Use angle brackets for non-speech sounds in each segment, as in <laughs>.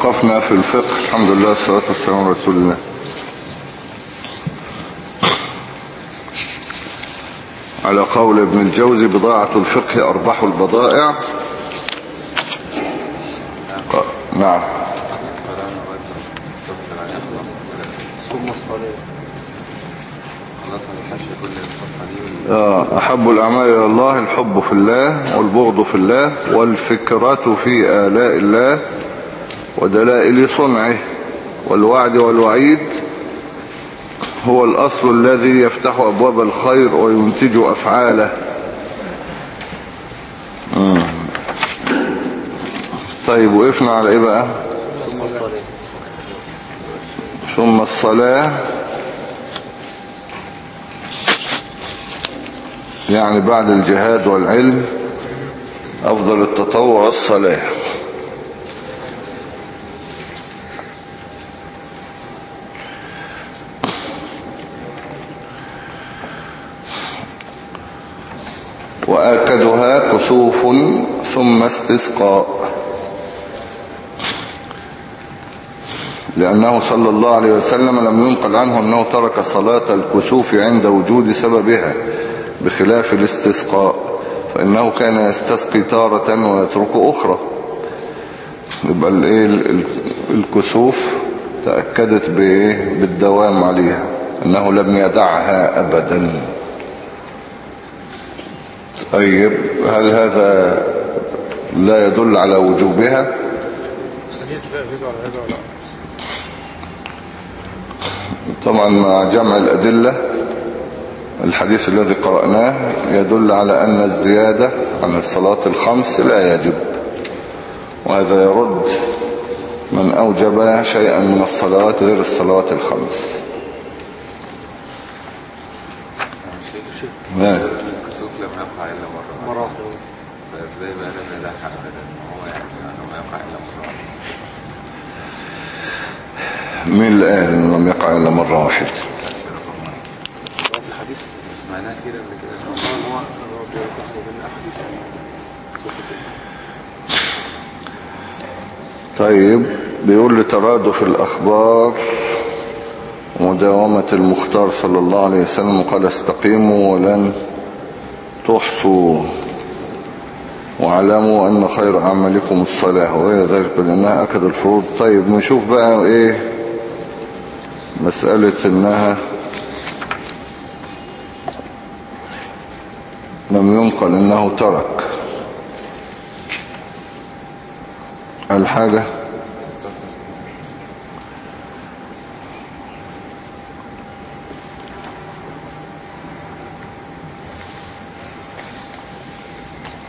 وقفنا في الفقه. الحمد لله والصلاة والسلام على رسول الله. على قول ابن الجوزي بضاعة الفقه أربح البضائع. نعم. الصلاة آه، أحب الأعمال إلى الله الحب في الله والبغض في الله والفكرة في آلاء الله. ودلائل صنعه والوعد والوعيد هو الأصل الذي يفتح أبواب الخير وينتج أفعاله. مم. طيب وقفنا على إيه بقى؟ ثم الصلاة. يعني بعد الجهاد والعلم أفضل التطوع الصلاة. وآكدها كسوف ثم استسقاء. لأنه صلى الله عليه وسلم لم ينقل عنه أنه ترك صلاة الكسوف عند وجود سببها بخلاف الاستسقاء فإنه كان يستسقي تارة ويترك أخرى. يبقى ال- الكسوف تأكدت؟ بالدوام عليها أنه لم يدعها أبدا. طيب هل هذا لا يدل على وجوبها طبعا مع جمع الأدلة الحديث الذي قرأناه يدل على أن الزيادة عن الصلاة الخمس لا يجب وهذا يرد من أوجب شيئا من الصلوات غير الصلوات الخمس نعم. الكسوف لم يقع إلا مرة مرة واحدة فازاي بقى لم يلاحق أبدا ما هو يعني أنه ما يقع إلا مرة واحدة مين اللي قال انه لم يقع إلا مرة واحدة. طيب بيقول لي ترادف الأخبار ومداومة المختار صلى الله عليه وسلم قال استقيموا ولن تحصوا واعلموا أن خير أعمالكم الصلاة وغير ذلك لأنها أكد الفروض. طيب نشوف بقى إيه؟ مسألة أنها لم ينقل أنه ترك. الحاجة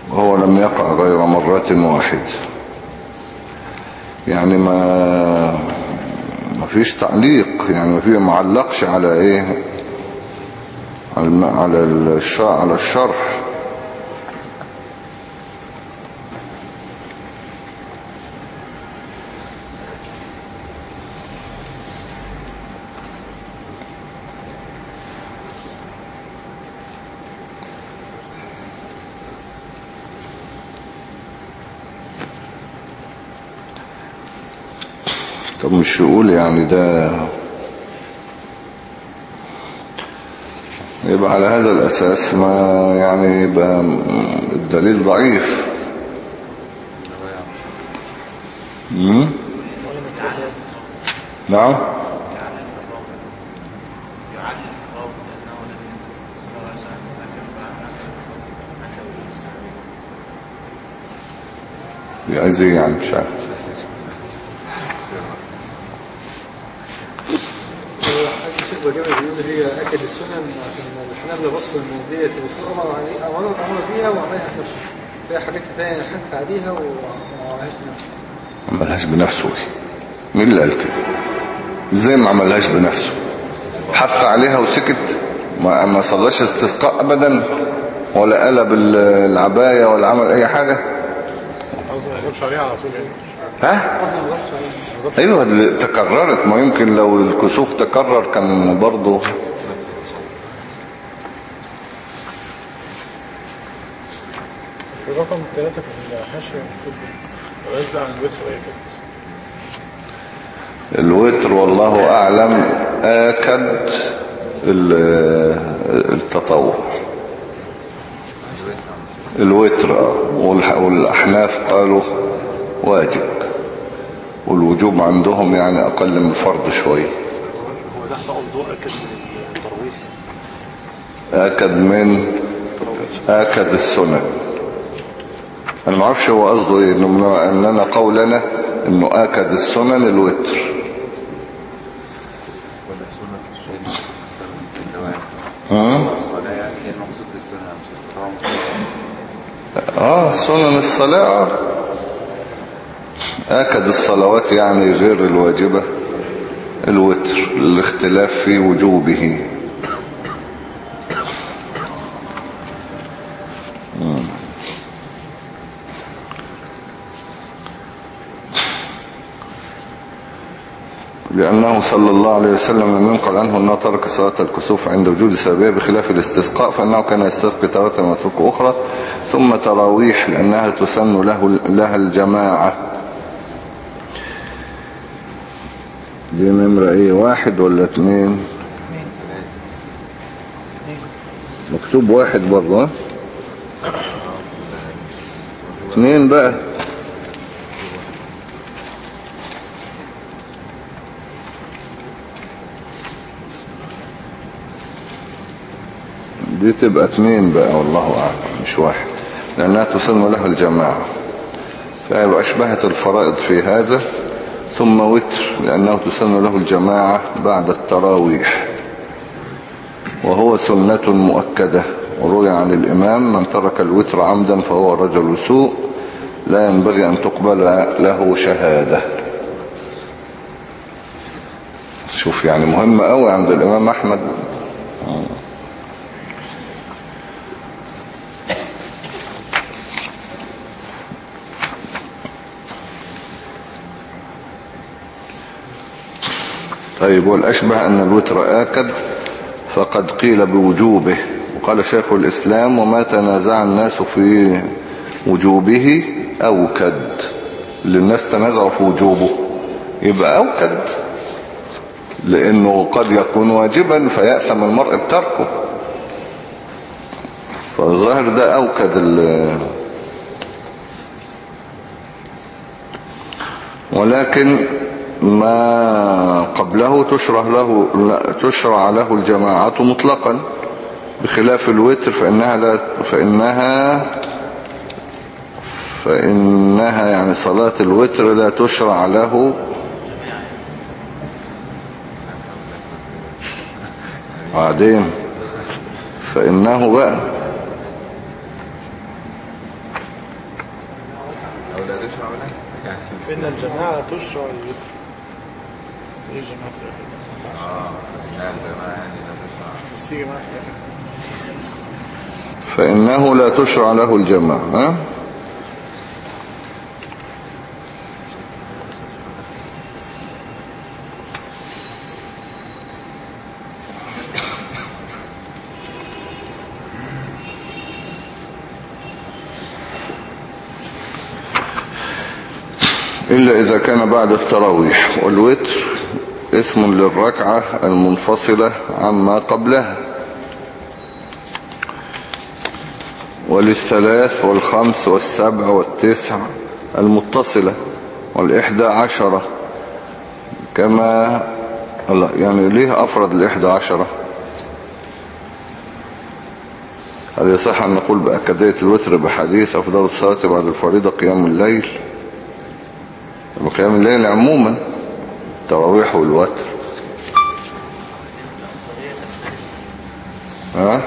وهو لم يقع غير مرة واحدة يعني ما ما فيش تعليق يعني ما في معلقش على إيه؟ على الشرح. مش يقول يعني ده يبقى على هذا الأساس ما يعني يبقى الدليل ضعيف؟ نعم؟ عايز إيه يعني؟ مش عارف. بجابر بيقول هي أكد السنن عشان الحنابلة بصوا إن ديت الرسول أمر عليها أو أمر أمر بيها وعملها بنفسه فيها حاجات تانية حث عليها وما عملهاش بنفسه. ما عملهاش بنفسه. مين اللي قال كده إزاي ما عملهاش بنفسه؟ حث عليها وسكت؟ ما ما صلاش استسقاء ابدا؟ ولا قلب ال- العباية ولا عمل أي حاجة؟ قصدي ما يحسبش عليها على طول يعني. ها؟ أيوه تكررت. ما يمكن لو الكسوف تكرر كان برضه. رقم ثلاثة في الحاشية مكتوب عن الوتر الوتر والله أعلم. آكد ال- التطوع. الوتر والأحناف قالوا واجب والوجوب عندهم يعني أقل من الفرض شوية هو ده قصده آكد من؟ آكد من آكد السنن أنا ما أعرفش هو قصده إيه من- إننا قولنا إنه آكد السنن الوتر سنة ها؟ يعني إيه المقصود القطاع آه سنن الصلاة آكد الصلوات يعني غير الواجبة الوتر الاختلاف في وجوبه. لأنه صلى الله عليه وسلم لم ينقل عنه أنه ترك صلاة الكسوف عند وجود سببية بخلاف الاستسقاء فأنه كان يستسقي تارة ويترك أخرى ثم تراويح لأنها تسن له لها الجماعة دي نمرة إيه؟ واحد ولا اتنين؟ مكتوب واحد برضه؟ اتنين بقى. دي تبقى اتنين بقى والله أعلم مش واحد. لأنها تسن له الجماعة. فيبقى أشبهت الفرائض في هذا. ثم وتر لأنه تسن له الجماعة بعد التراويح. وهو سنة مؤكدة. وروي عن الإمام من ترك الوتر عمدا فهو رجل سوء لا ينبغي أن تقبل له شهادة. شوف يعني مهم قوي عند الإمام أحمد. طيب والأشبه أن الوتر آكد فقد قيل بوجوبه. وقال شيخ الإسلام وما تنازع الناس في وجوبه أوكد. اللي الناس تنازعوا في وجوبه يبقى أوكد لأنه قد يكون واجبا فيأثم المرء بتركه. فالظاهر ده أوكد ولكن ما قبله تشرع له لا تشرع له الجماعة مطلقا بخلاف الوتر فإنها لا فإنها فإنها يعني صلاة الوتر لا تشرع له. بعدين فإنه بقى فإن الجماعة تشرع الوتر فإنه لا تشرع له الجماعة ها؟ إلا إذا كان بعد التراويح والوتر اسم للركعة المنفصلة عما قبلها. وللثلاث والخمس والسبع والتسع المتصلة والإحدى عشرة. كما يعني ليه أفرد الإحدى عشرة؟ هل يصح أن نقول بأكدية الوتر بحديث أفضل الصلاة بعد الفريضة قيام الليل. قيام الليل عموما التراويح والوتر. ها؟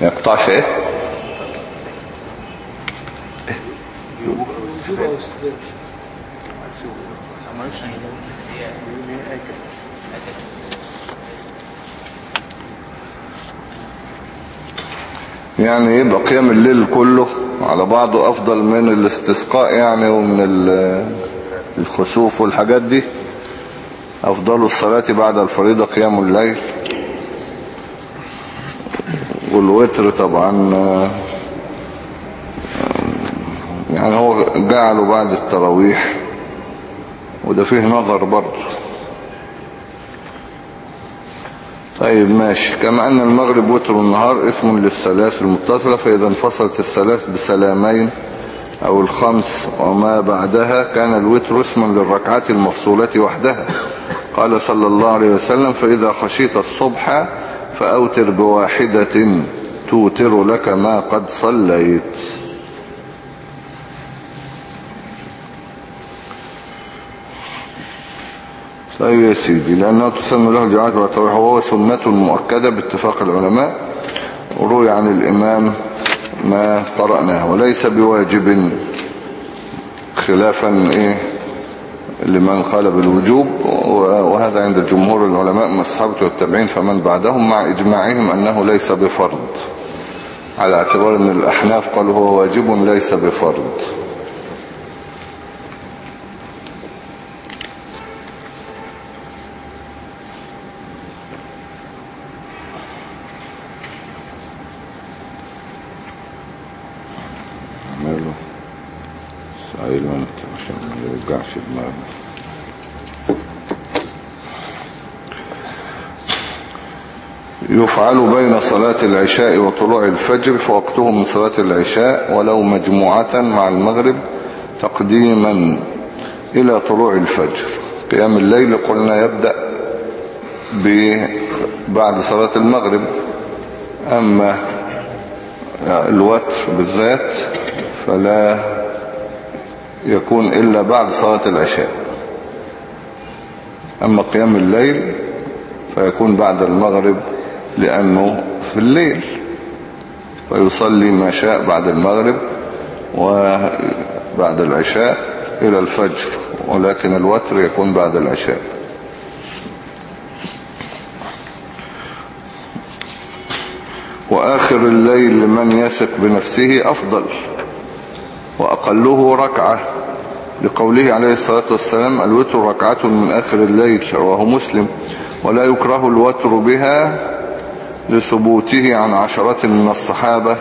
ما يقطعش إيه وجوب أو استدلال يعني يبقى قيام الليل كله على بعضه أفضل من الاستسقاء يعني ومن ال- الخسوف والحاجات دي. أفضل الصلاة بعد الفريضة قيام الليل. والوتر طبعا يعني هو جعله بعد التراويح. وده فيه نظر برضه. طيب ماشي. كما أن المغرب وتر النهار اسم للثلاث المتصلة فإذا انفصلت الثلاث بسلامين أو الخمس وما بعدها كان الوتر اسما للركعات المفصولة وحدها. قال صلى الله عليه وسلم فإذا خشيت الصبح فأوتر بواحدة توتر لك ما قد صليت. طيب يا سيدي لأنه تسمى له الجماعة والتراويح وهو سنة مؤكدة باتفاق العلماء وروي عن الإمام ما قرأناه وليس بواجب خلافا إيه لمن قال بالوجوب وهذا عند جمهور العلماء من الصحابة والتابعين فمن بعدهم مع إجماعهم أنه ليس بفرض على اعتبار أن الأحناف قالوا هو واجب ليس بفرض ماله سعيد وانت عشان ما يوجعش دماغه يفعل بين صلاة العشاء وطلوع الفجر فوقته من صلاة العشاء ولو مجموعة مع المغرب تقديما إلى طلوع الفجر. قيام الليل قلنا يبدأ بعد صلاة المغرب. أما الوتر بالذات فلا يكون إلا بعد صلاة العشاء. أما قيام الليل فيكون بعد المغرب لأنه في الليل. فيصلي ما شاء بعد المغرب وبعد العشاء إلى الفجر ولكن الوتر يكون بعد العشاء. وآخر الليل لمن يثق بنفسه أفضل وأقله ركعة. لقوله عليه الصلاة والسلام الوتر ركعة من آخر الليل رواه مسلم. ولا يكره الوتر بها لثبوته عن عشرات من الصحابة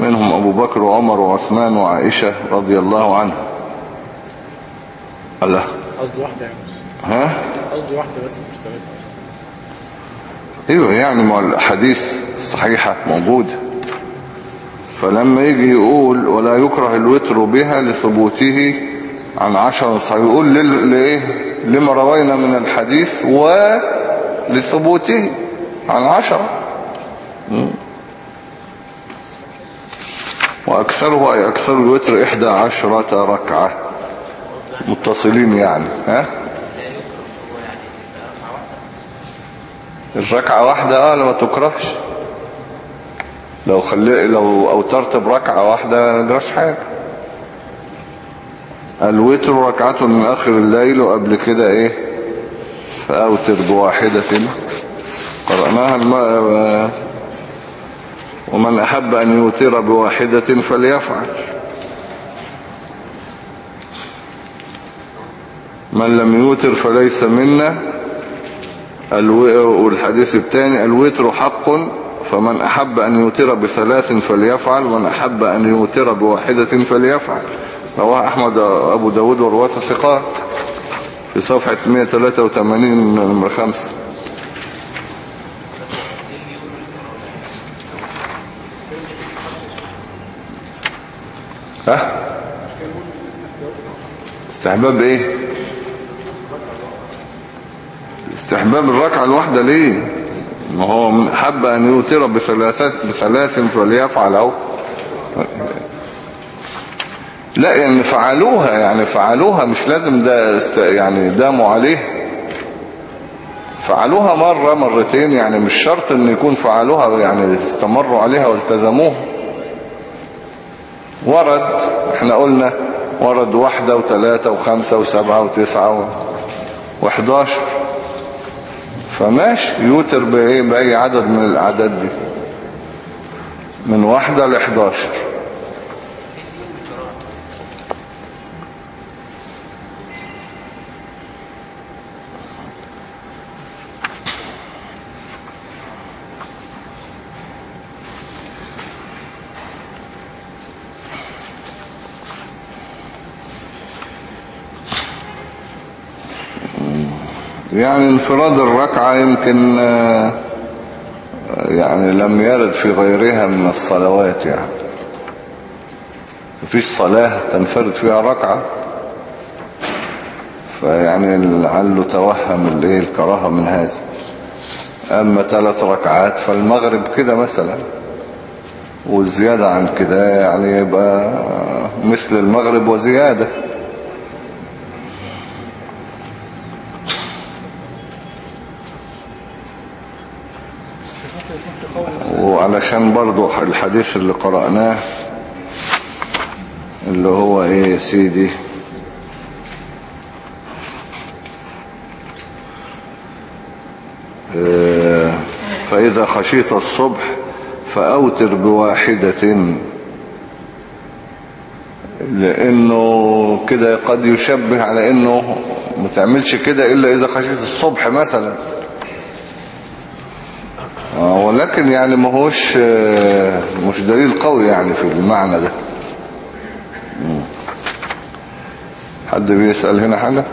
منهم أبو بكر وعمر وعثمان وعائشة رضي الله عنه الله. قصدي واحدة يعني. ها؟ قصدي واحدة بس مش ثلاثة أيوه يعني ما الحديث الصحيحة موجودة فلما يجي يقول ولا يكره الوتر بها لثبوته عن عشر صحيح يقول لإيه؟ لما روينا من الحديث ولثبوته عن عشر مم. وأكثره أي أكثر الوتر إحدى عشرة ركعة. متصلين يعني ها؟ الركعة واحدة آه لما تكرهش. لو خلي لو أوترت بركعة واحدة ما يجراش حاجة. الوتر ركعة من آخر الليل وقبل كده إيه؟ فاوتر بواحدة قرأناها الم... ومن أحب أن يوتر بواحدة فليفعل. من لم يوتر فليس منا. والحديث الثاني الوتر حق فمن أحب أن يوتر بثلاث فليفعل ومن أحب أن يوتر بواحدة فليفعل. رواه أحمد أبو داود ورواة ثقات في صفحة 183 نمرة 5 استحباب إيه؟ استحباب الركعة الواحدة ليه؟ ما هو حب أن يوتر بثلاثات بثلاث فليفعل أو لا يعني فعلوها يعني فعلوها مش لازم ده است يعني داموا عليه. فعلوها مرة مرتين يعني مش شرط إن يكون فعلوها يعني استمروا عليها والتزموها. ورد إحنا قلنا ورد واحدة وثلاثة وخمسة وسبعة وتسعة. وحداشر. فماشي. يوتر بأي عدد من الأعداد دي. من واحدة لحداشر. يعني انفراد الركعة يمكن آه، يعني لم يرد في غيرها من الصلوات يعني. مفيش صلاة تنفرد فيها ركعة. فيعني لعله توهم الايه الكراهة من هذا أما ثلاث ركعات فالمغرب كده مثلا والزيادة عن كده يعني يبقى مثل المغرب وزيادة ممكن يكون في قول وعلشان برضو الحديث اللي قرأناه اللي هو إيه يا سيدي؟ آه، فإذا خشيت الصبح فأوتر بواحدة. لأنه كده قد يشبه على أنه ما تعملش كده إلا إذا خشيت الصبح مثلا. ولكن يعني ما هوش آه، مش دليل قوي يعني في المعنى ده. حد بيسأل هنا حاجة؟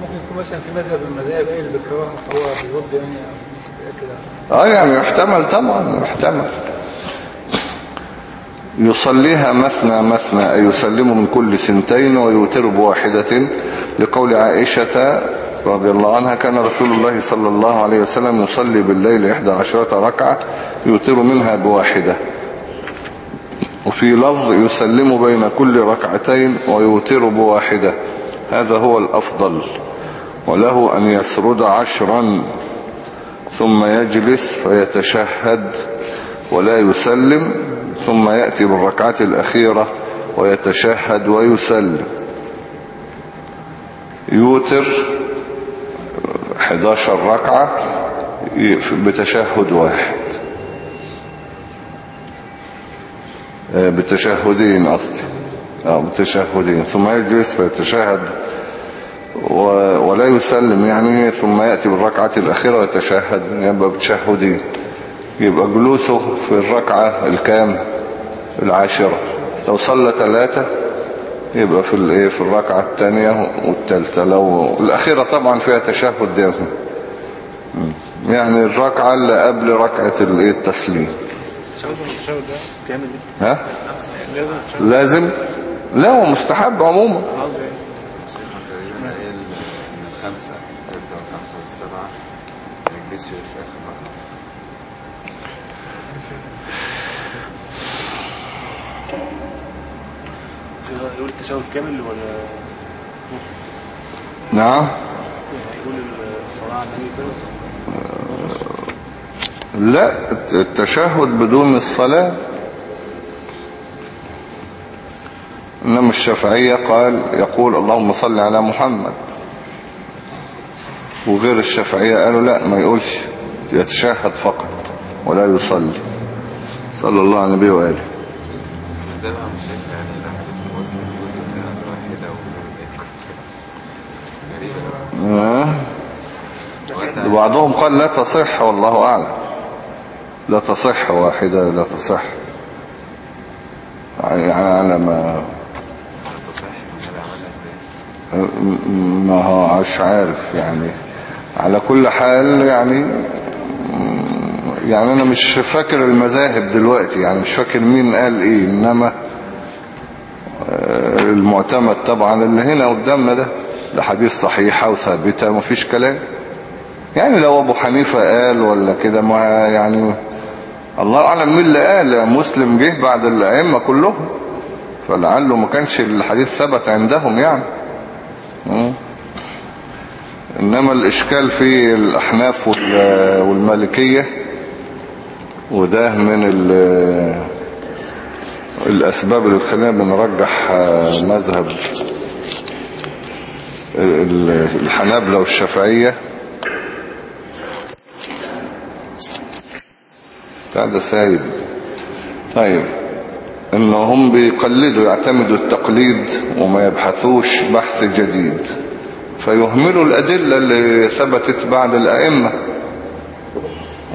ممكن يكون مثلا في مذهب المذاهب إيه اللي بيكرهها فهو بيرد يعني كده. آه يعني يحتمل طبعا يحتمل. يصليها مثنى مثنى أي يسلم من كل سنتين ويوتر بواحدة لقول عائشة رضي الله عنها كان رسول الله صلى الله عليه وسلم يصلي بالليل إحدى عشرة ركعة يوتر منها بواحدة. وفي لفظ يسلم بين كل ركعتين ويوتر بواحدة. هذا هو الأفضل. وله أن يسرد عشرا ثم يجلس فيتشهد ولا يسلم ثم يأتي بالركعة الأخيرة ويتشهد ويسلم. يوتر 11 ركعة بتشهد واحد. آه، بتشهدين قصدي. آه بتشهدين. ثم يجلس فيتشهد ولا يسلم يعني ثم يأتي بالركعة الأخيرة ويتشهد. يبقى بتشهدين. يبقى جلوسه في الركعة الكام؟ العاشرة. لو صلى ثلاثة يبقى في الايه في الركعة الثانية والثالثة لو الأخيرة طبعا فيها تشهد ده. يعني الركعة اللي قبل ركعة الايه التسليم. مش لازم ها؟ لازم لا هو مستحب عموما قصدي إيه تقريبا قايل ان الخمسة تبدأ الخمسة والسبعة ما يجلسش في آخر ركعة التشهد كامل ولا نص؟ نعم. يقول الصلاة على لا الت- التشهد بدون الصلاة. إنما الشافعية قال يقول اللهم صل على محمد. وغير الشافعية قالوا لا ما يقولش يتشهد فقط ولا يصلي. صلى الله على النبي وآله زي ما مش شايف يعني الحديث المسلم يقول إنها واحدة وغريبة آه. وبعضهم قال لا تصح والله أعلم. لا تصح واحدة لا تصح. يعني على ما ما هو مش عارف يعني. على كل حال يعني يعني أنا مش فاكر المذاهب دلوقتي يعني مش فاكر مين قال إيه إنما آه، المعتمد طبعا اللي هنا قدامنا ده. ده حديث صحيحة وثابتة مفيش كلام. يعني لو أبو حنيفة قال ولا كده ما يعني الله أعلم مين اللي قال مسلم جه بعد الأئمة كلهم. فلعله ما كانش الحديث ثبت عندهم يعني. إنما الإشكال في الأحناف وال- والمالكية وده من ال- الأسباب اللي تخلينا بنرجح مذهب الحنابلة والشافعية. ده سايب طيب. إنهم بيقلدوا يعتمدوا التقليد وما يبحثوش بحث جديد. فيهملوا الأدلة اللي ثبتت بعد الأئمة.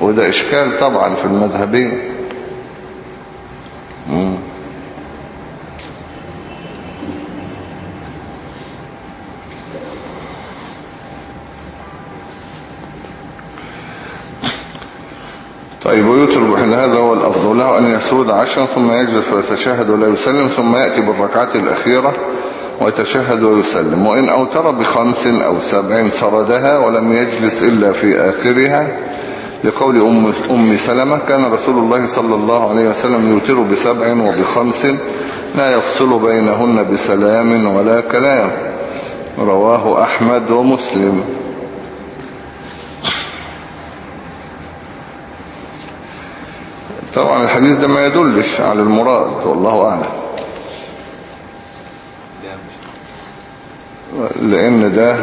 وده إشكال طبعا في المذهبين مم. طيب ويوتر بحد هذا هو الأفضل له أن يسرد عشرا ثم يجلس ويتشهد ولا يسلم ثم يأتي بالركعات الأخيرة ويتشهد ويسلم. وإن أوتر بخمس أو سبع سردها ولم يجلس إلا في آخرها لقول أم, أم سلمة كان رسول الله صلى الله عليه وسلم يوتر بسبع وبخمس لا يفصل بينهن بسلام ولا كلام. رواه أحمد ومسلم. طبعا الحديث ده ما يدلش على المراد والله أعلم. لأن ده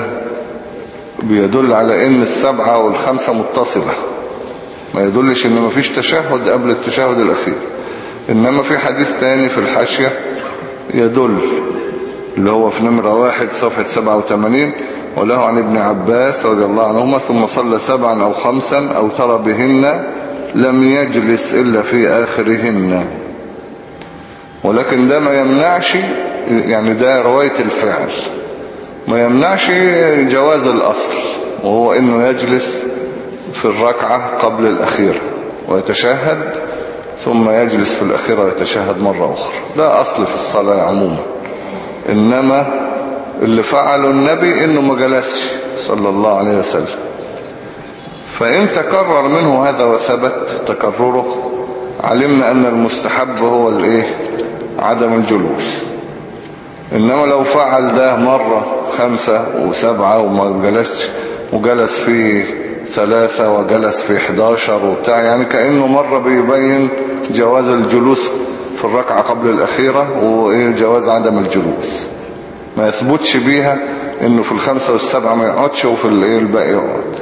بيدل على أن السبعة والخمسة متصلة. ما يدلش أن مفيش تشهد قبل التشهد الأخير. إنما في حديث تاني في الحاشية يدل اللي هو في نمرة واحد صفحة 87 وله عن ابن عباس رضي الله عنهما ثم صلى سبعا أو خمسا أو ترى بهن لم يجلس إلا في آخرهن. ولكن ده ما يمنعش يعني ده رواية الفعل. ما يمنعش جواز الأصل وهو أنه يجلس في الركعة قبل الأخيرة ويتشهد ثم يجلس في الأخيرة ويتشهد مرة أخرى. ده أصل في الصلاة عموما. إنما اللي فعله النبي إنه ما جلسش صلى الله عليه وسلم. فإن تكرر منه هذا وثبت تكرره علمنا أن المستحب هو الإيه؟ عدم الجلوس. إنما لو فعل ده مرة خمسة وسبعة وما جلسش وجلس في ثلاثة وجلس في 11 وبتاع يعني كأنه مرة بيبين جواز الجلوس في الركعة قبل الأخيرة وجواز عدم الجلوس. ما يثبتش بيها إنه في الخمسة والسبعة ما يقعدش وفي الباقي يقعد.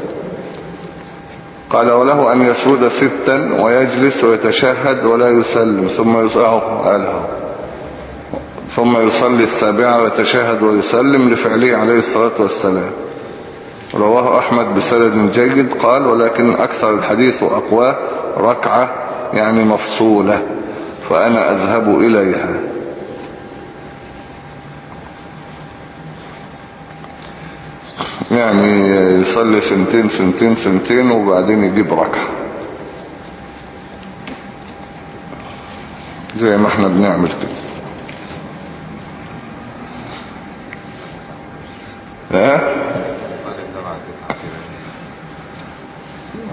قال وله أن يسود ستا ويجلس ويتشهد ولا يسلم ثم يسأله ثم يصلي السابعة ويتشهد ويسلم لفعله عليه الصلاة والسلام. رواه أحمد بسند جيد قال ولكن أكثر الحديث وأقواه ركعة يعني مفصولة فأنا أذهب إليها. يعني يصلي سنتين سنتين سنتين وبعدين يجيب ركعة. زي ما إحنا بنعمل كده. ها؟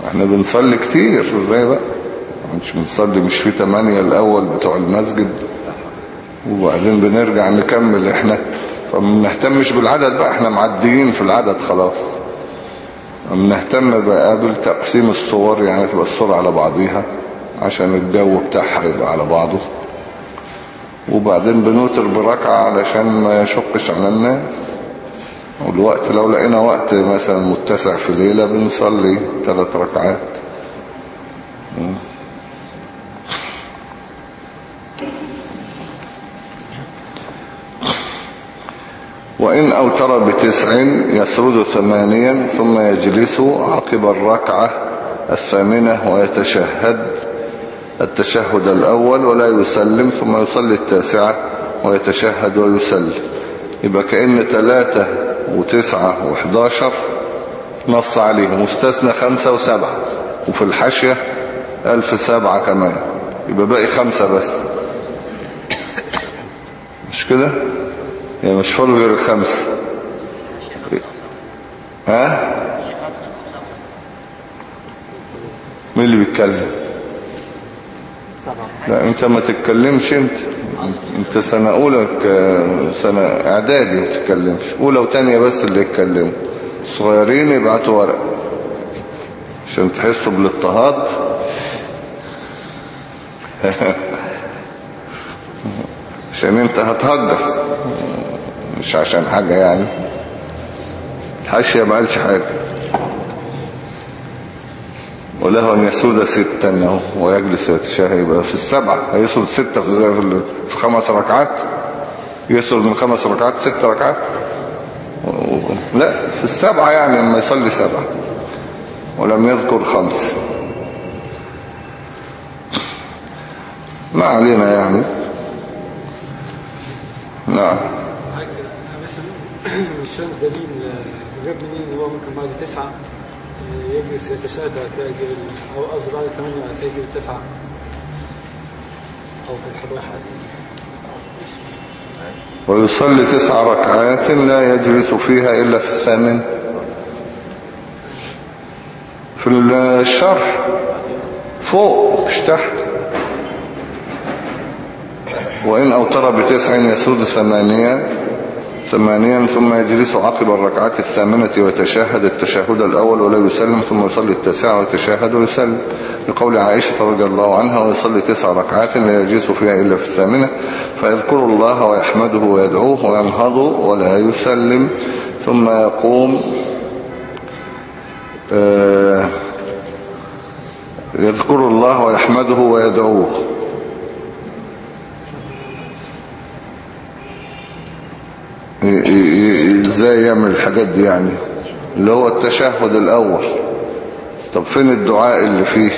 إحنا بنصلي كتير إزاي بقى؟ مش بنصلي مش في تمانية الأول بتوع المسجد. وبعدين بنرجع نكمل إحنا. فما بنهتمش بالعدد بقى إحنا معديين في العدد خلاص. بنهتم بقى بالتقسيم الصور يعني تبقى الصور على بعضيها عشان الجو بتاعها يبقى على بعضه. وبعدين بنوتر بركعة علشان ما يشقش على الناس. والوقت لو لقينا وقت مثلا متسع في ليلة بنصلي ثلاث ركعات. وإن أوتر بتسع يسرد ثمانيا ثم يجلس عقب الركعة الثامنة ويتشهد التشهد الأول ولا يسلم ثم يصلي التاسعة ويتشهد ويسلم. يبقى كأن ثلاثة وتسعة وحداشر نص عليهم. مستثنى خمسة وسبعة. وفي الحاشية ألف سبعة كمان. يبقى باقي خمسة بس. مش كده؟ يعني مش فاضل غير الخمسة ها؟ مين اللي بيتكلم؟ لا انت ما تتكلمش انت انت سنة أولى سنة إعدادي ما تتكلمش. أولى وتانية بس اللي يتكلموا. صغيرين يبعتوا ورق. عشان تحسوا بالاضطهاد. <laughs> عشان انت هتهجس. مش عشان حاجة يعني. الحاشية ما قالش حاجة. وله أن يسود ستا ويجلس ويتشاهي يبقى في السبعة هيسود ستة في, في, خمس ركعات. يسود من خمس ركعات ست ركعات. لا في السبعة يعني لما يصلي سبعة ولم يذكر خمس. ما علينا يعني. نعم. فاهم دليل آه، جاب منين إن هو ممكن بعد تسعة يجلس يتشاهد يجيب ال- أو قصدي بعد بعد كده يجيب التسعة أو في الحداشر ويصلي تسع ركعات لا يجلس فيها إلا في الثامن. في الشرح فوق مش تحت. وإن أوتر بتسع يسود ثمانية. ثمانيا ثم يجلس عقب الركعات الثامنة ويتشاهد التشهد الأول ولا يسلم ثم يصلي التاسعة ويتشاهد ويسلم. لقول عائشة رضي الله عنها ويصلي تسع ركعات لا يجلس فيها إلا في الثامنة. فيذكر الله ويحمده ويدعوه وينهض ولا يسلم. ثم يقوم آه، يذكر الله ويحمده ويدعوه. إزاي يعمل الحاجات دي يعني؟ اللي هو التشهد الأول. طب فين الدعاء اللي فيه؟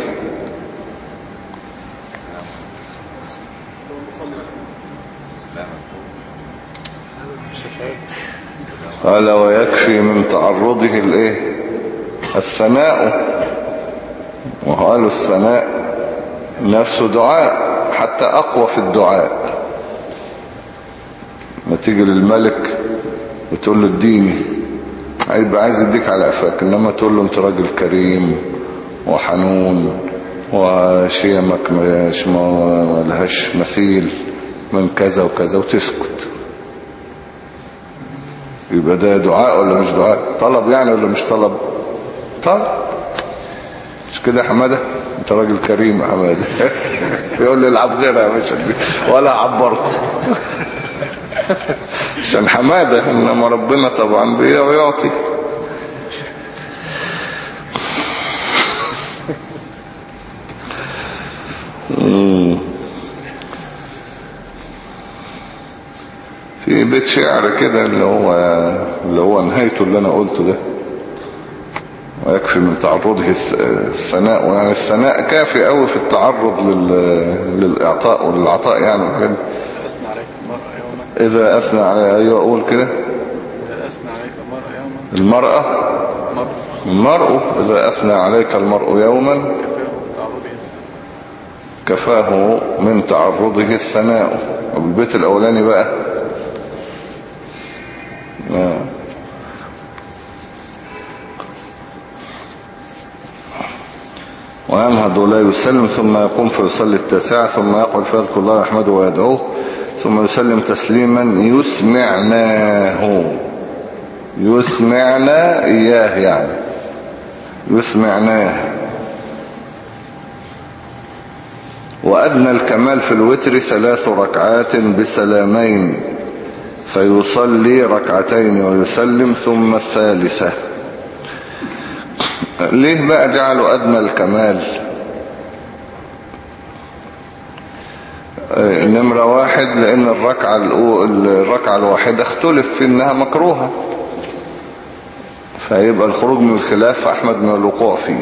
قال ويكفي من تعرضه الإيه؟ الثناء. وقالوا الثناء نفسه دعاء حتى أقوى في الدعاء. ما تيجي للملك وتقول له اديني. هيبقى عايز يديك على قفاك. انما تقول له انت راجل كريم وحنون وشيمك مش ما لهاش مثيل من كذا وكذا وتسكت. يبقى ده دعاء ولا مش دعاء؟ طلب يعني ولا مش طلب؟ طلب. مش كده يا حمادة؟ انت راجل كريم يا حمادة. <laughs> يقول لي العب غيرها يا باشا. ولا عبركم <laughs> عشان حمادة إنما ربنا طبعا مم. في بيت شعر كده اللي هو اللي هو نهايته اللي أنا قلته ده. ويكفي من تعرضه الث- الثناء يعني الثناء كافي قوي في التعرض لل- للإعطاء وللعطاء يعني دي. أثنى عليك المرأة يوما إذا أثنى على أيوة أقول كده. إذا أثنى عليك المرأة يوما. المرأة؟ مرأة المرء إذا أثنى عليك المرء يوما كفاه من تعرضه الثناء والبيت الأولاني بقى. آه. وينهض ولا يسلم ثم يقوم فيصلي التاسعة ثم يقعد فيذكر الله يحمده ويدعوه. ثم يسلم تسليما يسمعناه يسمعنا إياه يعني. يسمعناه وأدنى الكمال في الوتر ثلاث ركعات بسلامين فيصلي ركعتين ويسلم ثم الثالثة. ليه بقى جعلوا أدنى الكمال؟ نمرة واحد لأن الركعة, الركعة الواحدة اختلف في أنها مكروهة. فيبقى الخروج من الخلاف أحمد من الوقوع فيه.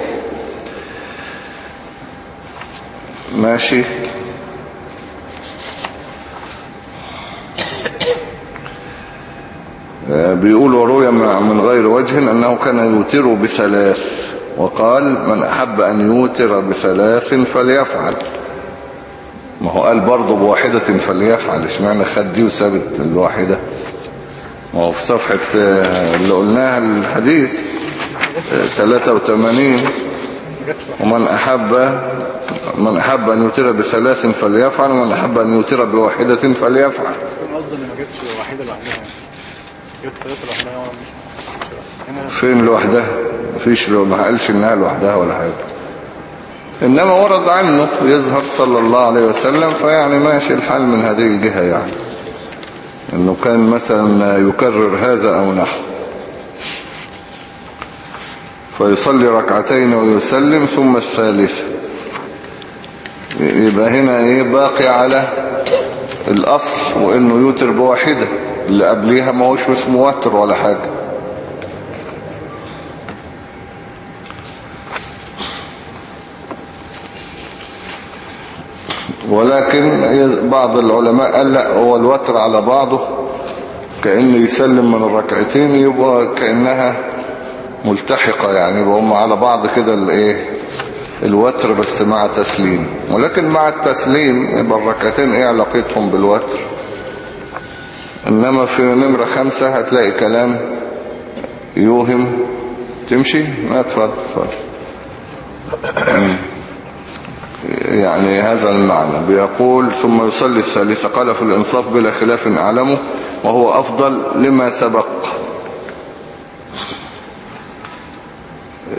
ماشي. بيقول وروي من غير وجه أنه كان يوتر بثلاث وقال من أحب أن يوتر بثلاث فليفعل. ما هو قال برضه بواحدة فليفعل. اشمعنى خد دي وسابت الواحدة؟ ما هو في صفحة آه، اللي قلناها الحديث آه، 83 ومن أحب من أحب أن يوتر بثلاث فليفعل ومن أحب أن يوتر بواحدة فليفعل. قصده إن ما جاتش واحدة لوحدها. جت ثلاثة لوحدها فين لوحدها؟ مفيش ما قالش إنها لوحدها ولا حاجة. إنما ورد عنه يظهر صلى الله عليه وسلم فيعني ماشي الحال من هذه الجهة يعني. إنه كان مثلا يكرر هذا أو نحو. فيصلي ركعتين ويسلم ثم الثالثة يبقى هنا إيه؟ باقي على الأصل وإنه يوتر بواحدة. اللي قبليها ما هوش اسمه وتر ولا حاجة. ولكن بعض العلماء قال لا هو الوتر على بعضه كأنه يسلم من الركعتين يبقى كأنها ملتحقة يعني يبقى هم على بعض كده الإيه؟ الوتر بس مع تسليم. ولكن مع التسليم يبقى الركعتين إيه علاقتهم بالوتر؟ إنما في نمرة خمسة هتلاقي كلام يوهم. تمشي؟ ما تفضل. يعني هذا المعنى. بيقول ثم يصلي الثالثة قال في الإنصاف بلا خلاف أعلمه وهو أفضل لما سبق.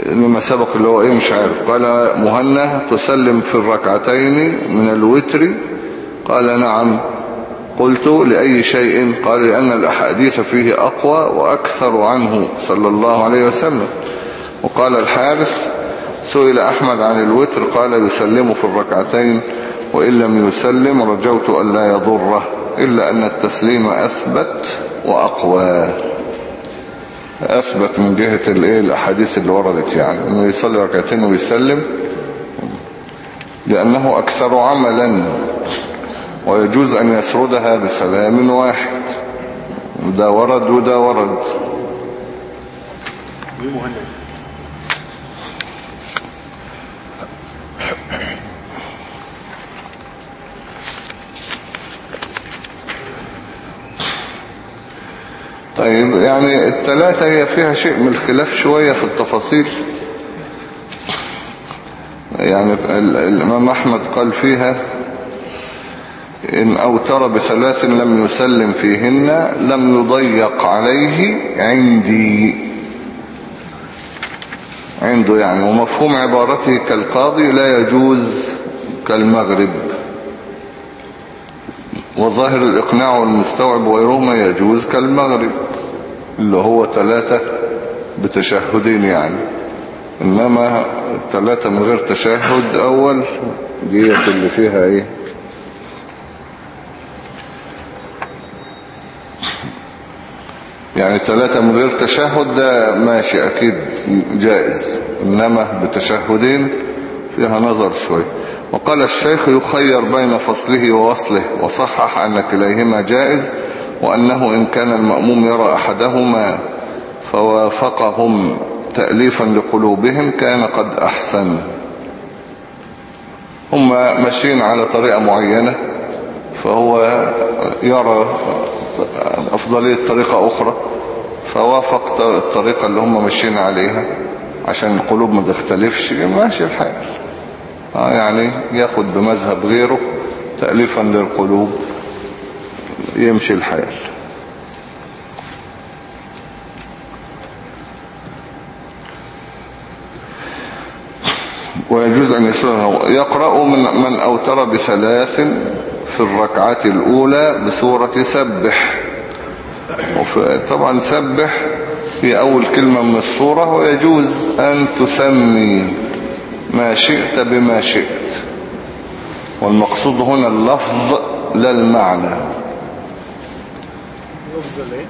لما سبق اللي هو إيه مش عارف. قال مهنا تسلم في الركعتين من الوتر. قال نعم. قلت لأي شيء؟ قال لأن الأحاديث فيه أقوى وأكثر عنه. صلى الله عليه وسلم. وقال الحارث سئل أحمد عن الوتر قال يسلم في الركعتين وإن لم يسلم رجوت أن لا يضره إلا أن التسليم أثبت وأقوى. أثبت من جهة الأحاديث اللي وردت يعني. أنه يصلي ركعتين ويسلم لأنه أكثر عملا ويجوز أن يسردها بسلام واحد. وده ورد وده ورد. طيب يعني الثلاثة هي فيها شيء من الخلاف شوية في التفاصيل. يعني ال- الإمام أحمد قال فيها إن أوتر بثلاث لم يسلم فيهن لم يضيق عليه عندي. عنده يعني ومفهوم عبارته كالقاضي لا يجوز كالمغرب. وظاهر الإقناع والمستوعب وغيرهما يجوز كالمغرب اللي هو ثلاثة بتشهدين يعني. إنما ثلاثة من غير تشهد أول ديت اللي فيها إيه؟ يعني ثلاثة من غير تشهد ده ماشي أكيد جائز إنما بتشهدين فيها نظر شوي. وقال الشيخ يخير بين فصله ووصله وصحح أن كليهما جائز وأنه إن كان المأموم يرى أحدهما فوافقهم تأليفا لقلوبهم كان قد أحسن. هم ماشيين على طريقة معينة فهو يرى أفضلية طريقة أخرى فوافق الطريقة اللي هم ماشيين عليها عشان القلوب ما تختلفش ماشي الحال. يعني ياخد بمذهب غيره تأليفا للقلوب يمشي الحال ويجوز أن يسره يقرأ من, من أوتر بثلاث في الركعة الأولى بسورة سبح. طبعا سبح هي أول كلمة من السورة ويجوز أن تسمي. ما شئت بما شئت. والمقصود هنا اللفظ لا المعنى.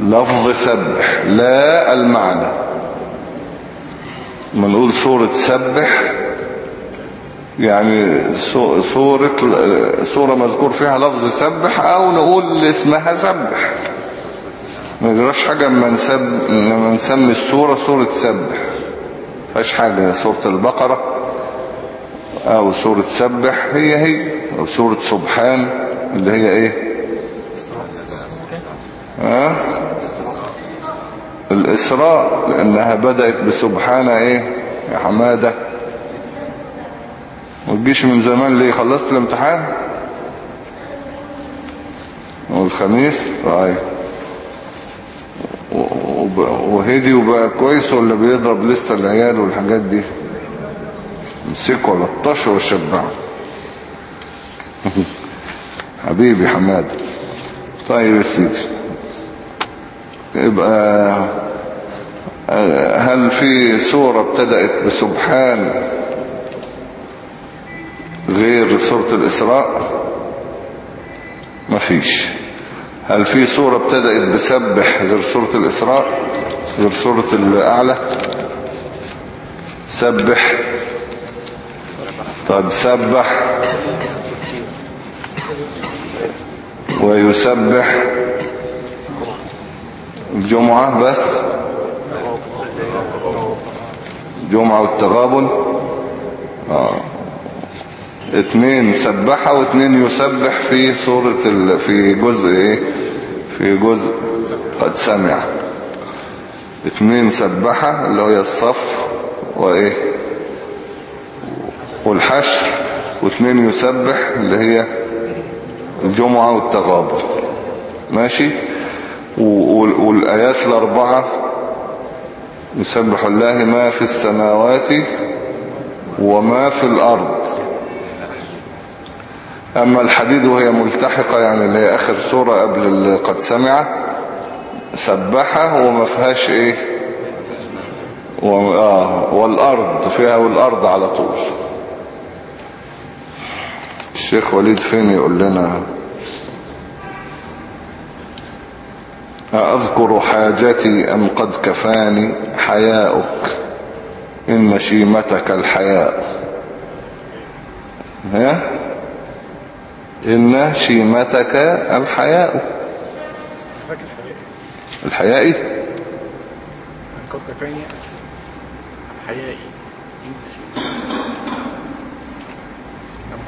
لفظ سبح لا المعنى. ما نقول سورة سبح يعني سو- سورة سورة مذكور فيها لفظ سبح أو نقول اسمها سبح. ما يجراش حاجة لما نسمي السورة سورة سبح. فاش حاجة سورة البقرة. أو سورة سبح هي هي. أو سورة سبحان اللي هي إيه؟ ها؟ الإسراء لأنها بدأت بسبحان إيه؟ يا حمادة. ما تجيش من زمان ليه؟ خلصت الامتحان؟ والخميس؟ طيب. وهدي وبقى كويس ولا بيضرب لسه العيال والحاجات دي؟ مسكوا لطشوا وشبعوا حبيبي حماد. طيب يا سيدي. يبقى هل في سورة ابتدأت بسبحان غير سورة الإسراء؟ مفيش هل في سورة ابتدأت بسبح غير سورة الإسراء؟ غير سورة الأعلى؟ سبح. طب سبح ويسبح الجمعة بس. جمعة والتغابن. آه. اتنين سبحة واتنين يسبح في سورة ال... في جزء إيه؟ في جزء قد سمع. اتنين سبحة اللي هي الصف وإيه؟ والحشر واتنين يسبح اللي هي الجمعة والتغابن. ماشي؟ والآيات الأربعة يسبح الله ما في السماوات وما في الأرض. أما الحديد وهي ملتحقة يعني اللي هي آخر سورة قبل اللي قد سمع سبحة وما فيهاش إيه؟ و... آه والأرض فيها والأرض على طول. الشيخ وليد فين يقول لنا أذكر حاجتي أم قد كفاني حياؤك إن شيمتك الحياء. ها؟ إن شيمتك الحياء. فاكر حقيقي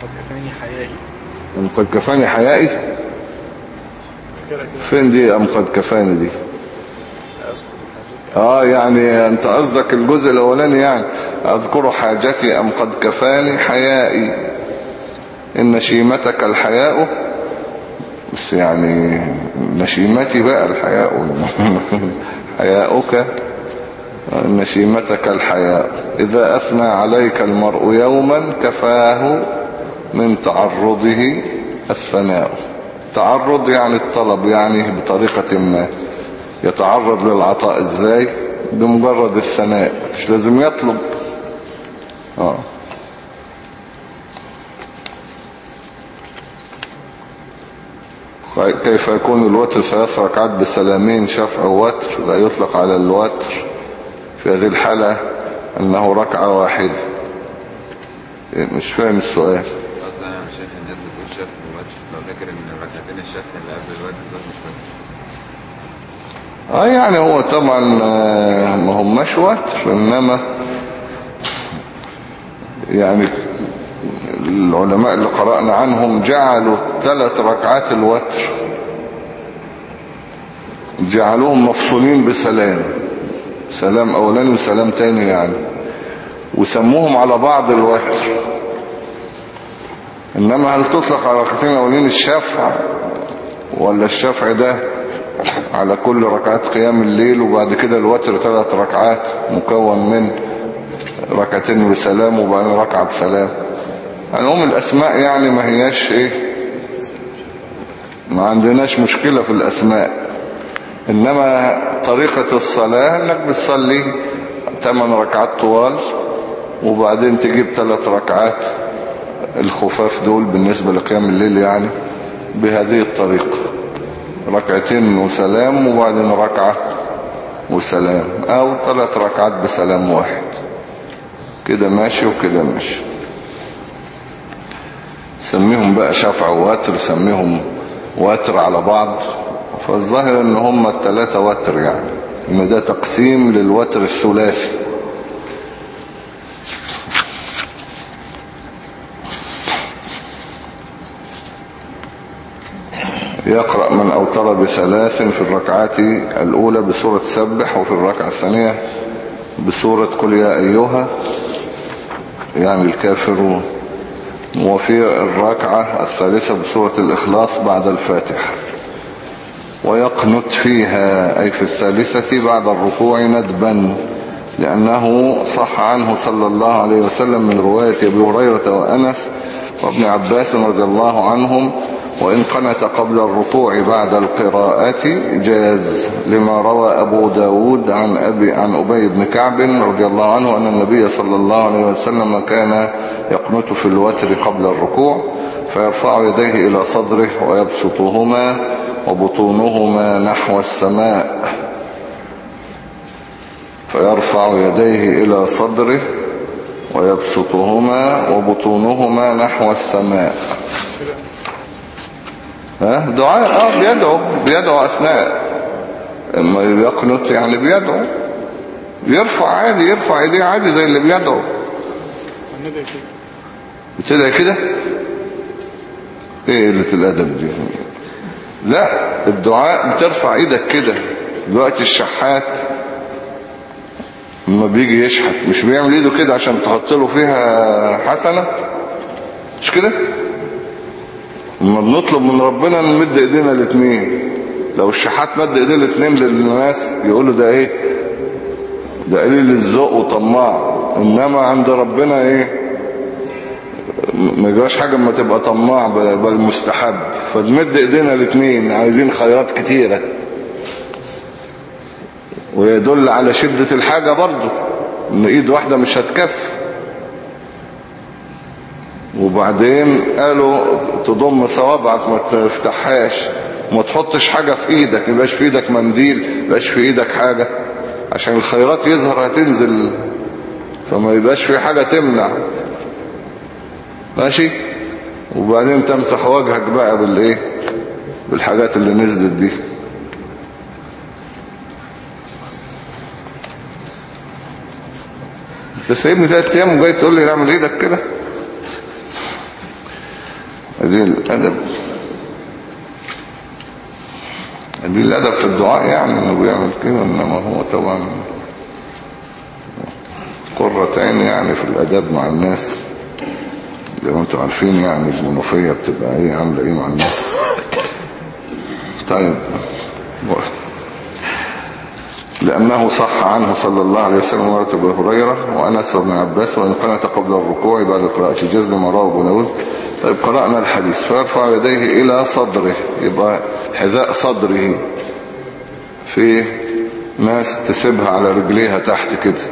قد كفاني حيائي. أم قد كفاني حيائي فين دي أم قد كفاني دي؟ آه يعني أنت قصدك الجزء الأولاني يعني. أذكر حاجتي أم قد كفاني حيائي. إن شيمتك الحياء. بس يعني نشيمتي بقى الحياء. <laughs> حياؤك. إن شيمتك الحياء. إذا أثنى عليك المرء يوما كفاه. من تعرضه الثناء. تعرض يعني الطلب يعني بطريقة ما. يتعرض للعطاء إزاي؟ بمجرد الثناء. مش لازم يطلب. آه. كيف يكون الوتر ثلاث ركعات بسلامين شفع ووتر لا يطلق على الوتر. في هذه الحالة أنه ركعة واحدة. مش فاهم السؤال قصدي أنا مش شايف الناس بتقول شف ووتر لو فاكر ان ركعتين الشف اللي قبل الوتر دول مش وتر آه يعني هو طبعا آه، ما هماش وتر إنما يعني العلماء اللي قرأنا عنهم جعلوا ثلاث ركعات الوتر جعلوهم مفصولين بسلام سلام اولاني وسلام تاني يعني وسموهم على بعض الوتر. إنما هل تطلق على ركعتين أولين الشفع ولا الشفع ده؟ على كل ركعات قيام الليل وبعد كده الوتر ثلاث ركعات مكون من ركعتين بسلام وبعدين ركعة بسلام. هم الأسماء يعني ما هياش إيه ما عندناش مشكلة في الأسماء. إنما طريقة الصلاة إنك بتصلي ثمان ركعات طوال وبعدين تجيب ثلاث ركعات الخفاف دول بالنسبة لقيام الليل يعني بهذه الطريقة. ركعتين وسلام وبعدين ركعة وسلام أو ثلاث ركعات بسلام واحد. كده ماشي وكده ماشي. سميهم بقى شفع ووتر سميهم وتر على بعض. فالظاهر إن هم الثلاثة وتر يعني. ان ده تقسيم للوتر الثلاثي. يقرأ من أوتر بثلاث في الركعات الأولى بسورة سبح وفي الركعة الثانية بسورة قل يا أيها يعني الكافرون وفي الركعة الثالثة بسورة الإخلاص بعد الفاتحة. ويقنت فيها أي في الثالثة بعد الركوع ندبا لأنه صح عنه صلى الله عليه وسلم من رواية أبي هريرة وأنس وابن عباس رضي الله عنهم وإن قنت قبل الركوع بعد القراءة جاز لما روى أبو داود عن, أبي عن أبي بن كعب رضي الله عنه أن النبي صلى الله عليه وسلم كان يقنت في الوتر قبل الركوع فيرفع يديه إلى صدره ويبسطهما وبطونهما نحو السماء فيرفع يديه إلى صدره ويبسطهما وبطونهما نحو السماء ها؟ دعاء آه بيدعو بيدعو أثناء. أما يقنط يعني بيدعو. يرفع عادي يرفع إيديه عادي زي اللي بيدعو. بتدعي كده؟ إيه قلة الأدب دي؟ لا الدعاء بترفع إيدك كده. دلوقتي الشحات. لما بيجي يشحت مش بيعمل إيده كده عشان تحط له فيها حسنة؟ مش كده؟ لما بنطلب من ربنا نمد إيدينا الاثنين لو الشحات مد إيديه الاثنين للناس يقولوا ده إيه؟ ده قليل الذوق وطماع. إنما عند ربنا إيه؟ ما يجراش حاجة اما تبقى طماع بل مستحب. فنمد إيدينا الاثنين عايزين خيرات كتيرة. ويدل على شدة الحاجة برضو إن إيد واحدة مش هتكفي. وبعدين قالوا تضم صوابعك ما تفتحهاش وما تحطش حاجة في إيدك يبقاش في إيدك منديل يبقاش في إيدك حاجة. عشان الخيرات يظهر هتنزل فما يبقاش في حاجة تمنع. ماشي؟ وبعدين تمسح وجهك بقى بالإيه؟ بالحاجات اللي نزلت دي. أنت سايبني ثلاث أيام وجاي تقول لي اعمل إيدك كده؟ ادي الأدب. ادي الأدب في الدعاء يعني إنه بيعمل كده إنما هو طبعا قرة عين يعني في الاداب مع الناس. زي ما عارفين يعني المنوفية بتبقى إيه عاملة إيه مع الناس. طيب. لأنه صح عنه صلى الله عليه وسلم ورد أبو هريرة وأنس بن عباس وإن قنت قبل الركوع بعد قراءة جزم مراه داود طيب قرأنا الحديث. فيرفع يديه إلى صدره. يبقى حذاء صدره في ناس تسيبها على رجليها تحت كده.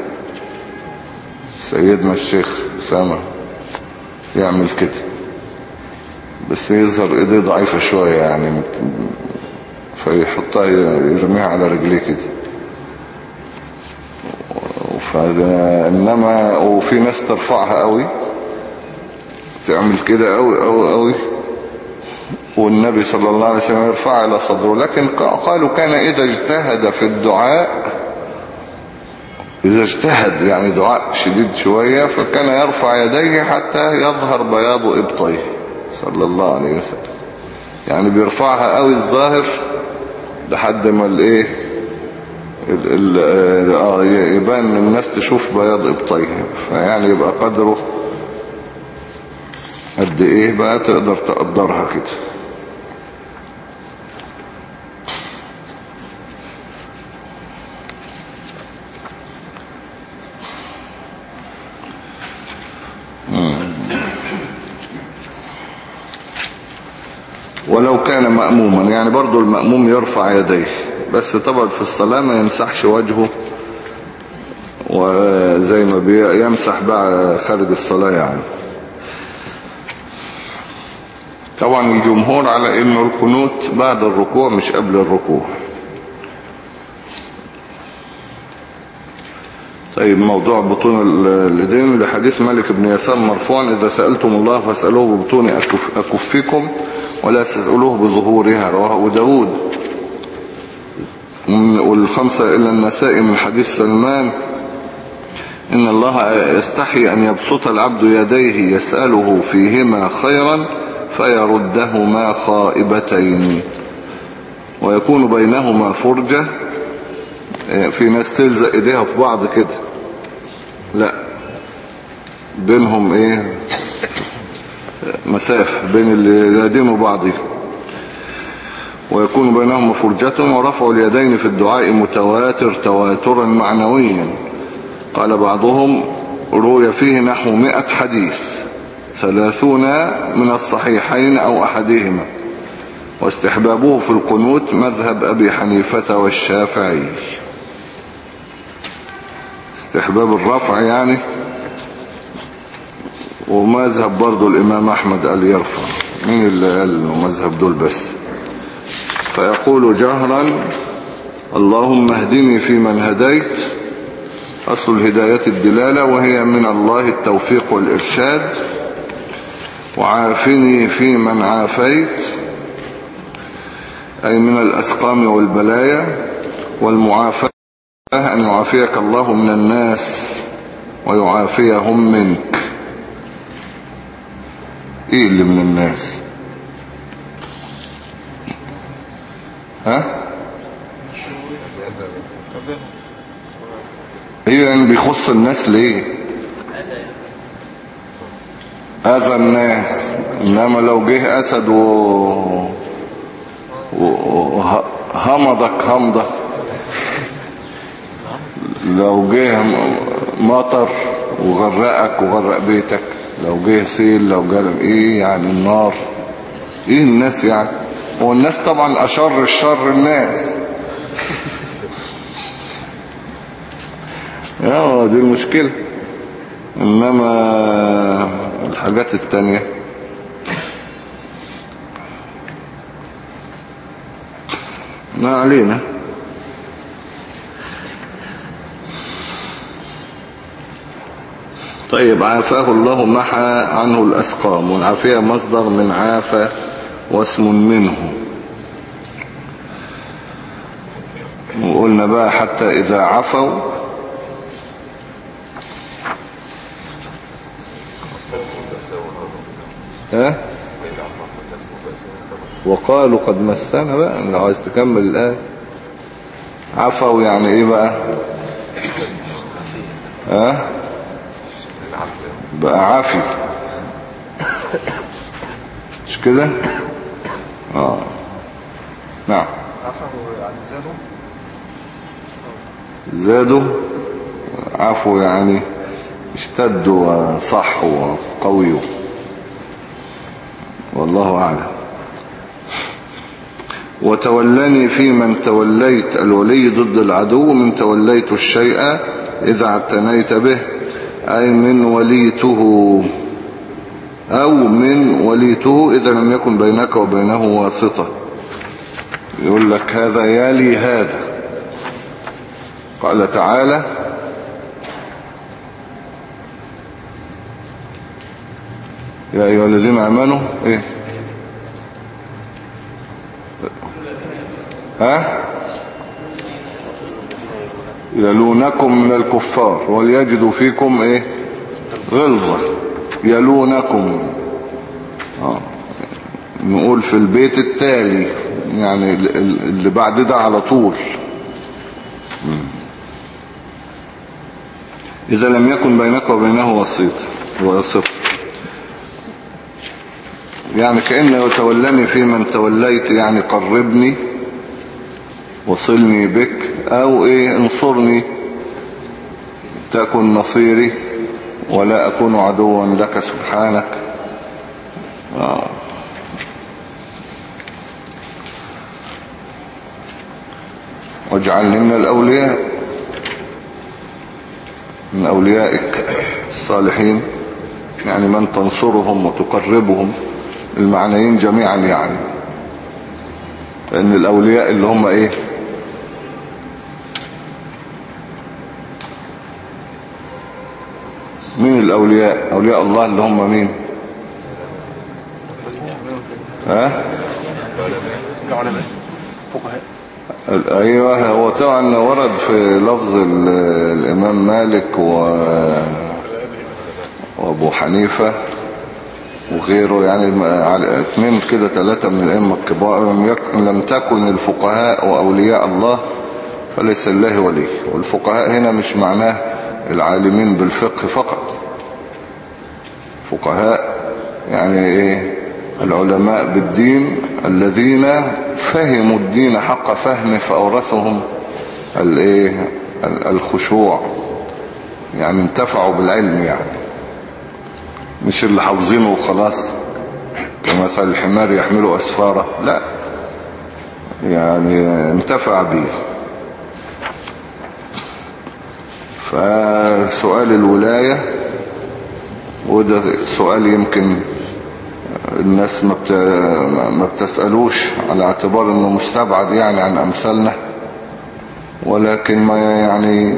سيدنا الشيخ سامة يعمل كده بس يظهر إيديه ضعيفة شوية يعني فيحطها يرميها على رجليه كده. فده انما وفي ناس ترفعها قوي تعمل كده قوي قوي قوي والنبي صلى الله عليه وسلم يرفع على صدره. لكن قالوا كان إذا اجتهد في الدعاء إذا اجتهد يعني دعاء شديد شوية فكان يرفع يديه حتى يظهر بياض إبطيه صلى الله عليه وسلم. يعني بيرفعها قوي الظاهر لحد ما الايه ال- ال- آه يبان الناس تشوف بياض إبطيه. فيعني يبقى قدره قد إيه بقى تقدر تقدرها كده. ولو كان مأموما يعني برضو المأموم يرفع يديه بس طبعا في الصلاة ما يمسحش وجهه وزي ما بيمسح بقى خارج الصلاة يعني. طبعا الجمهور على إنه القنوت بعد الركوع مش قبل الركوع. طيب موضوع بطون اليدين لحديث مالك بن يسار مرفوعا إذا سألتم الله فاسألوه ببطون أكف أكفكم ولا تسألوه بظهورها رواه أبو داود. والخمسة إلى النساء من حديث سلمان إن الله يستحي أن يبسط العبد يديه يسأله فيهما خيرا فيردهما خائبتين. ويكون بينهما فرجة في ناس تلزق إيديها في بعض كده. لا بينهم إيه؟ مسافة بين اليدين وبعضهم ويكون بينهما فرجة ورفع اليدين في الدعاء متواتر تواترا معنويا. قال بعضهم روي فيه نحو مئة حديث. ثلاثون من الصحيحين أو أحدهما. واستحبابه في القنوت مذهب أبي حنيفة والشافعي. استحباب الرفع يعني ومذهب برضو الإمام أحمد قال يرفع مين اللي قال مذهب دول بس؟ فيقول جهرا اللهم اهدني في من هديت أصل الهداية الدلالة وهي من الله التوفيق والإرشاد. وعافني في من عافيت أي من الأسقام والبلايا والمعافاة أن يعافيك الله من الناس ويعافيهم منك. إيه اللي من الناس؟ ها؟ إيه يعني بيخص الناس ليه؟ اذى الناس إنما لو جه أسد و وهمضك همضة. لو جه مطر وغرقك وغرق بيتك لو جه سيل لو جرب إيه يعني النار. إيه الناس يعني؟ والناس طبعا أشر الشر الناس. <laughs> آه دي المشكلة. إنما الحاجات التانية. ما علينا. طيب عافاه الله محى عنه الأسقام والعافية مصدر من عافى واسم منه. وقلنا بقى حتى إذا عفوا ها؟ وقالوا قد مسنا بقى. لو عايز تكمل الآية. عفوا يعني إيه بقى؟ ها؟ بقى عافي. مش كده؟ آه. نعم. عفوا عن زاده زادوا؟ عفوا يعني اشتدوا وصحوا وقويوا. والله أعلم. وتولني في من توليت الولي ضد العدو من توليت الشيء إذا اعتنيت به أي من وليته أو من وليته إذا لم يكن بينك وبينه واسطة. يقول لك هذا يلي هذا. قال تعالى يا أيها الذين آمنوا إيه؟ ها؟ يلونكم من الكفار وليجدوا فيكم إيه؟ غلظة. يلونكم. آه. نقول في البيت التالي يعني اللي بعد ده على طول. إذا لم يكن بينك وبينه وسيط وسط. يعني كأنه يتولني في من توليت يعني قربني وصلني بك أو إيه انصرني تكن نصيري ولا أكون عدوا لك سبحانك آه. واجعلني من الأولياء من أوليائك الصالحين يعني من تنصرهم وتقربهم المعنيين جميعا يعني. لأن الأولياء اللي هم إيه؟ مين الأولياء؟ أولياء الله اللي هم مين؟ ها؟ أيوة هو طبعا ورد في لفظ ال- الإمام مالك و... وأبو حنيفة. وغيره يعني اثنين كده ثلاثة من الأئمة الكبار لم, تكن الفقهاء وأولياء الله فليس الله ولي. والفقهاء هنا مش معناه العالمين بالفقه فقط. فقهاء يعني إيه؟ العلماء بالدين الذين فهموا الدين حق فهمه فأورثهم الايه ال- الخشوع. يعني انتفعوا بالعلم يعني. مش اللي حافظينه وخلاص. كمثل الحمار يحمله أسفاره. لا. يعني انتفع به فسؤال الولاية وده سؤال يمكن الناس ما. ما بتسألوش على اعتبار إنه مستبعد يعني عن أمثالنا. ولكن ما يعني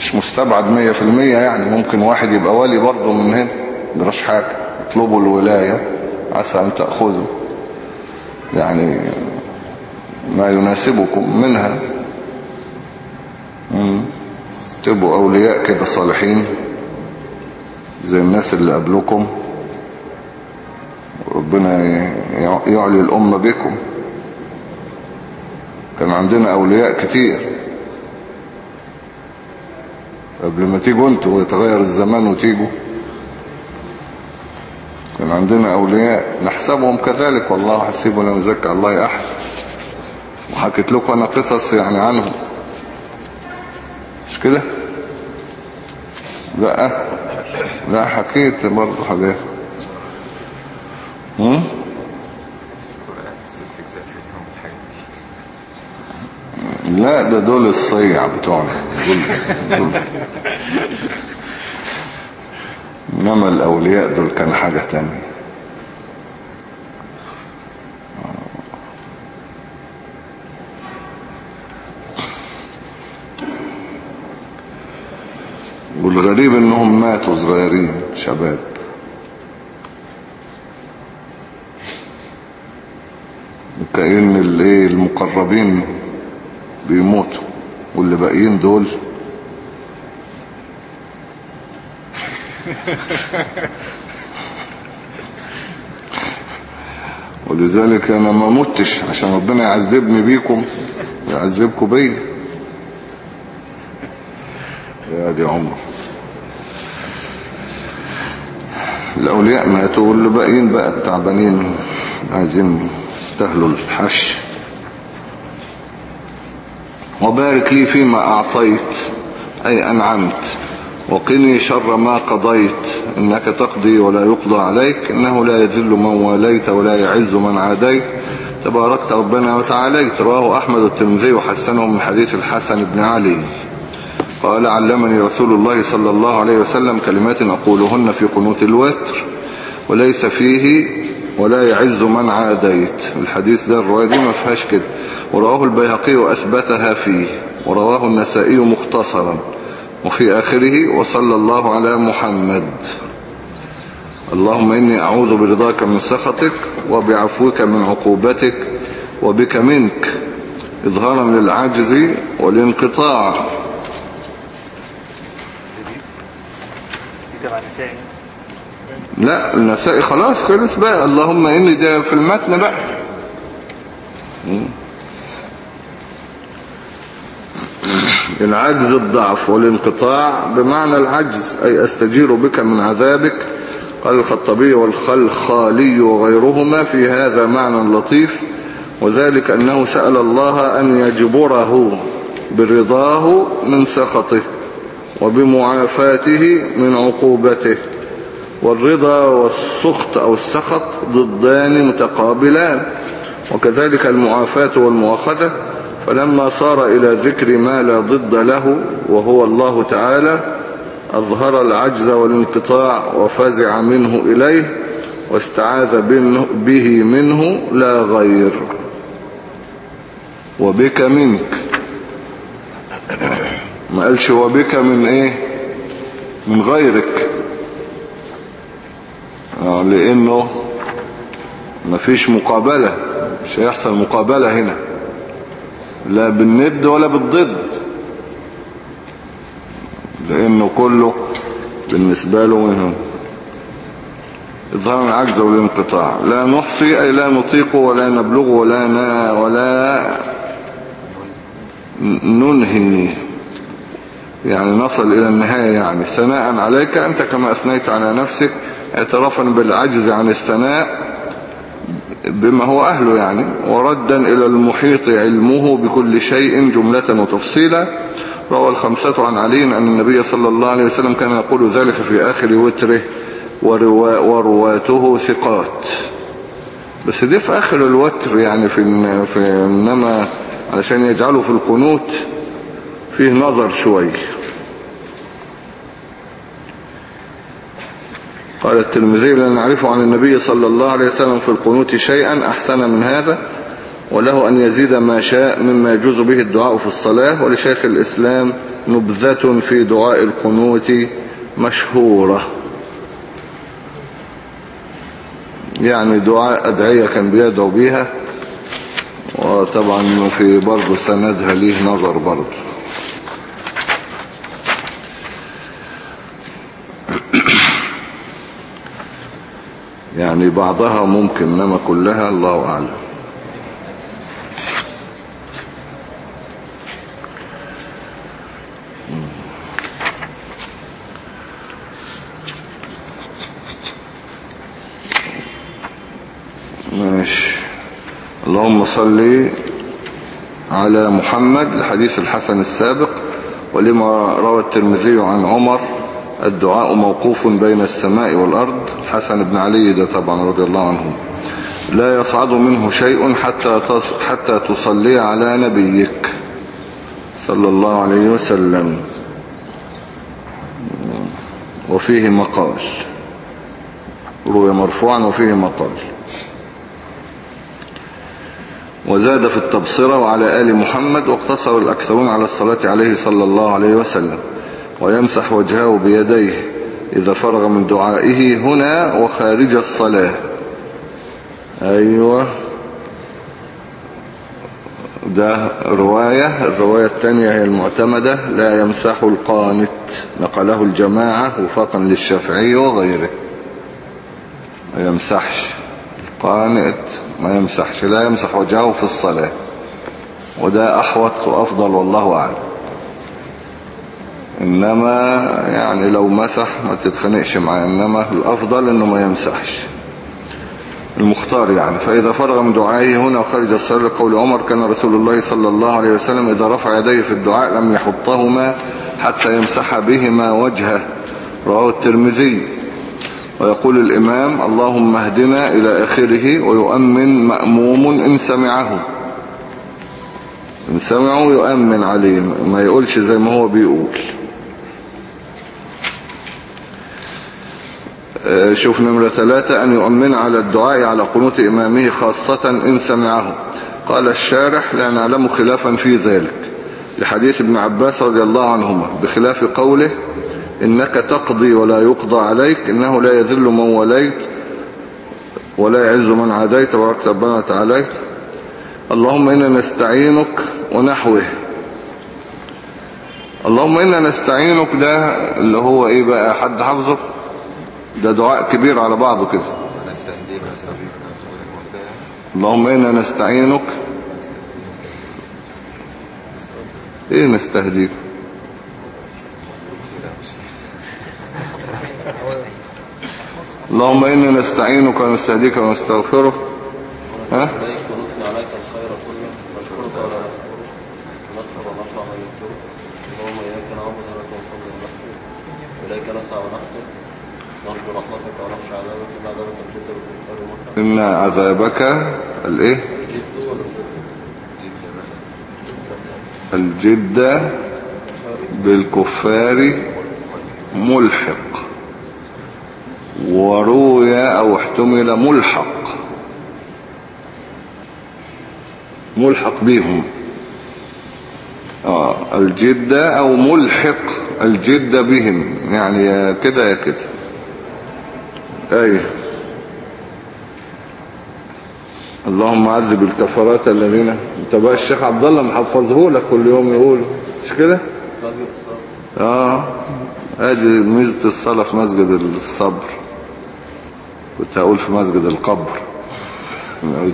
مش مستبعد مية في المية يعني. ممكن واحد يبقى والي برضه من هنا مدرش حاجة اطلبوا الولاية عسى أن تأخذوا يعني ما يناسبكم منها. تبقوا أولياء كده صالحين زي الناس اللي قبلكم. وربنا ي- يعلي الأمة بكم. كان عندنا أولياء كتير. قبل ما تيجوا أنتوا ويتغير الزمان وتيجوا. كان عندنا أولياء نحسبهم كذلك والله حسيب لا يزكى الله أحد. وحكيت لكم أنا قصص يعني عنهم. مش كده؟ لا لا حكيت برضه حاجات هم؟ ست اجزاء في اليوم الحاجات دي لا ده دول الصيع بتوعنا دول, دول. إنما الأولياء دول كان حاجة تانية والغريب إنهم ماتوا صغيرين شباب كأن المقربين بيموتوا. واللي باقيين دول <laughs> ولذلك أنا ما متش عشان ربنا يعذبني بيكم ويعذبكم بيا. يا دي عمر. الأولياء ماتوا واللي باقيين بقى التعبانين عايزين يستاهلوا الحش. وبارك لي فيما أعطيت أي أنعمت. وقني شر ما قضيت. إنك تقضي ولا يقضى عليك. إنه لا يذل من واليت ولا يعز من عاديت. تباركت ربنا وتعاليت. رواه أحمد الترمذي وحسنه من حديث الحسن بن علي. قال علمني رسول الله صلى الله عليه وسلم كلمات أقولهن في قنوت الوتر وليس فيه ولا يعز من عاديت. الحديث ده الرواية دي ما فيهاش كده. ورواه البيهقي وأثبتها فيه. ورواه النسائي مختصرا. وفي آخره وصلى الله على محمد. اللهم إني أعوذ برضاك من سخطك وبعفوك من عقوبتك وبك منك. إظهارا للعجز والانقطاع. لا النسائي خلاص خلص بقى. اللهم إني ده في المتن بقى. العجز الضعف والانقطاع بمعنى العجز أي أستجير بك من عذابك. قال الخطبي والخلخالي وغيرهما في هذا معنى لطيف وذلك أنه سأل الله أن يجبره برضاه من سخطه وبمعافاته من عقوبته. والرضا والسخط أو السخط ضدان متقابلان وكذلك المعافاة والمؤاخذة فلما صار إلى ذكر ما لا ضد له وهو الله تعالى أظهر العجز والانقطاع وفزع منه إليه واستعاذ به منه لا غير. وبك منك. ما قالش وبك من إيه؟ من غيرك. لأنه ما فيش مقابلة مش هيحصل مقابلة هنا. لا بالند ولا بالضد. لأنه كله بالنسبة له منهم إظهار العجز والانقطاع. لا نحصي أي لا نطيق ولا نبلغ ولا نا ولا ننهي. يعني نصل إلى النهاية يعني. ثناء عليك أنت كما أثنيت على نفسك. اعترافا بالعجز عن الثناء بما هو أهله يعني وردا إلى المحيط علمه بكل شيء جملة وتفصيلا. روى الخمسة عن علي أن النبي صلى الله عليه وسلم كان يقول ذلك في آخر وتره وروا ورواته ثقات. بس دي في آخر الوتر يعني في, في إنما علشان يجعله في القنوت فيه نظر شوي. قال الترمذي لا نعرف عن النبي صلى الله عليه وسلم في القنوت شيئا أحسن من هذا وله أن يزيد ما شاء مما يجوز به الدعاء في الصلاة ولشيخ الإسلام نبذة في دعاء القنوت مشهورة. يعني دعاء أدعية كان بيدعو بيها وطبعا في برضه سندها ليه نظر برضه. يعني بعضها ممكن إنما كلها الله أعلم. ماشي. اللهم صل على محمد الحديث الحسن السابق ولما روى الترمذي عن عمر الدعاء موقوف بين السماء والأرض. حسن بن علي ده طبعا رضي الله عنه. لا يصعد منه شيء حتى حتى تصلي على نبيك. صلى الله عليه وسلم. وفيه مقال. روي مرفوعا وفيه مقال. وزاد في التبصرة وعلى آل محمد واقتصر الأكثرون على الصلاة عليه صلى الله عليه وسلم. ويمسح وجهه بيديه إذا فرغ من دعائه هنا وخارج الصلاة. أيوة. ده رواية. الرواية الثانية هي المعتمدة. لا يمسح القانت. نقله الجماعة وفاقا للشافعي وغيره. ما يمسحش القانت. ما يمسحش. لا يمسح وجهه في الصلاة. وده أحوط وأفضل والله أعلم. إنما يعني لو مسح ما تتخنقش معاه إنما الأفضل إنه ما يمسحش. المختار يعني. فإذا فرغ من دعائه هنا وخرج الصلاة لقول عمر كان رسول الله صلى الله عليه وسلم إذا رفع يديه في الدعاء لم يحطهما حتى يمسح بهما وجهه. رواه الترمذي. ويقول الإمام اللهم اهدنا إلى آخره ويؤمن مأموم إن سمعه. إن سمعه يؤمن عليه ما يقولش زي ما هو بيقول. شوف نمرة ثلاثة أن يؤمن على الدعاء على قنوت إمامه خاصة إن سمعه. قال الشارح لا نعلم خلافا في ذلك. لحديث ابن عباس رضي الله عنهما بخلاف قوله إنك تقضي ولا يقضى عليك إنه لا يذل من وليت ولا يعز من عاديت وبارك ربنا وتعاليت اللهم إنا نستعينك ونحوه. اللهم إنا نستعينك ده اللي هو إيه بقى حد حافظه؟ ده دعاء كبير على بعضه كده. اللهم إنا نستعينك. إيه نستهديك؟ اللهم إنا نستعينك ونستهديك ونستغفرك. ها؟ إن عذابك الإيه؟ الجد بالكفار ملحق. وروي أو احتمل ملحق. ملحق بهم. آه الجد أو ملحق الجد بهم. يعني كده يا كده. أيه اللهم عذب الكفرات الذين أنت بقى الشيخ عبد الله محفظه لك كل يوم يقول مش كده؟ مسجد الصلاة آه. أدي ميزة الصلاة في مسجد الصبر. كنت هقول في مسجد القبر.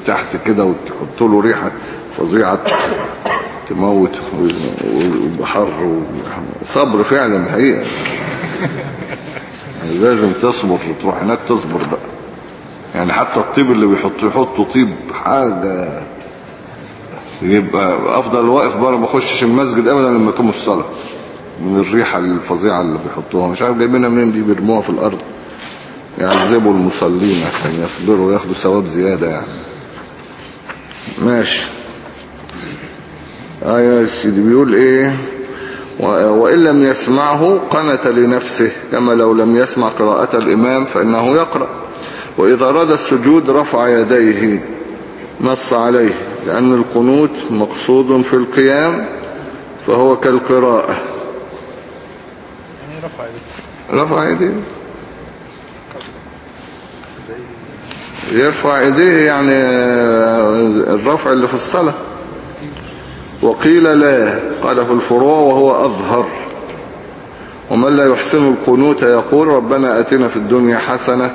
تحت كده وتحط له ريحة فظيعة تموت وبحر صبر فعلا الحقيقة يعني لازم تصبر تروح هناك تصبر بقى. يعني حتى الطيب اللي بيحطوا يحطوا طيب حاجة. يبقى أفضل واقف بره ما أخشش المسجد ابدا لما يقوموا الصلاة. من الريحة الفظيعة اللي بيحطوها. مش عارف جايبينها منين دي بيرموها في الأرض. يعذبوا المصلين عشان يصبروا وياخدوا ثواب زيادة يعني. ماشي. أيوه يا سيدي بيقول إيه؟ وإن لم يسمعه قنت لنفسه كما لو لم يسمع قراءة الإمام فإنه يقرأ. وإذا أراد السجود رفع يديه نص عليه لأن القنوت مقصود في القيام فهو كالقراءة. يعني رفع يديه. رفع يديه. يرفع يديه يعني الرفع اللي في الصلاة. وقيل لا قال في الفروع وهو أظهر. ومن لا يحسن القنوت يقول ربنا أتنا في الدنيا حسنة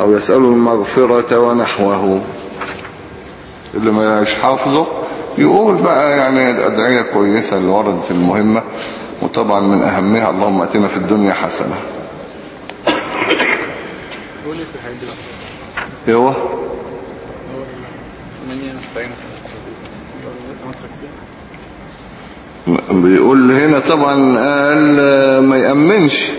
أو يسأل المغفرة ونحوه. اللي مش حافظه يقول بقى يعني أدعية كويسة اللي وردت المهمة وطبعا من أهمها اللهم أتنا في الدنيا حسنة. إيوه هو مني نستعين تمسك فيه بيقول هنا طبعا قال ما يأمنش.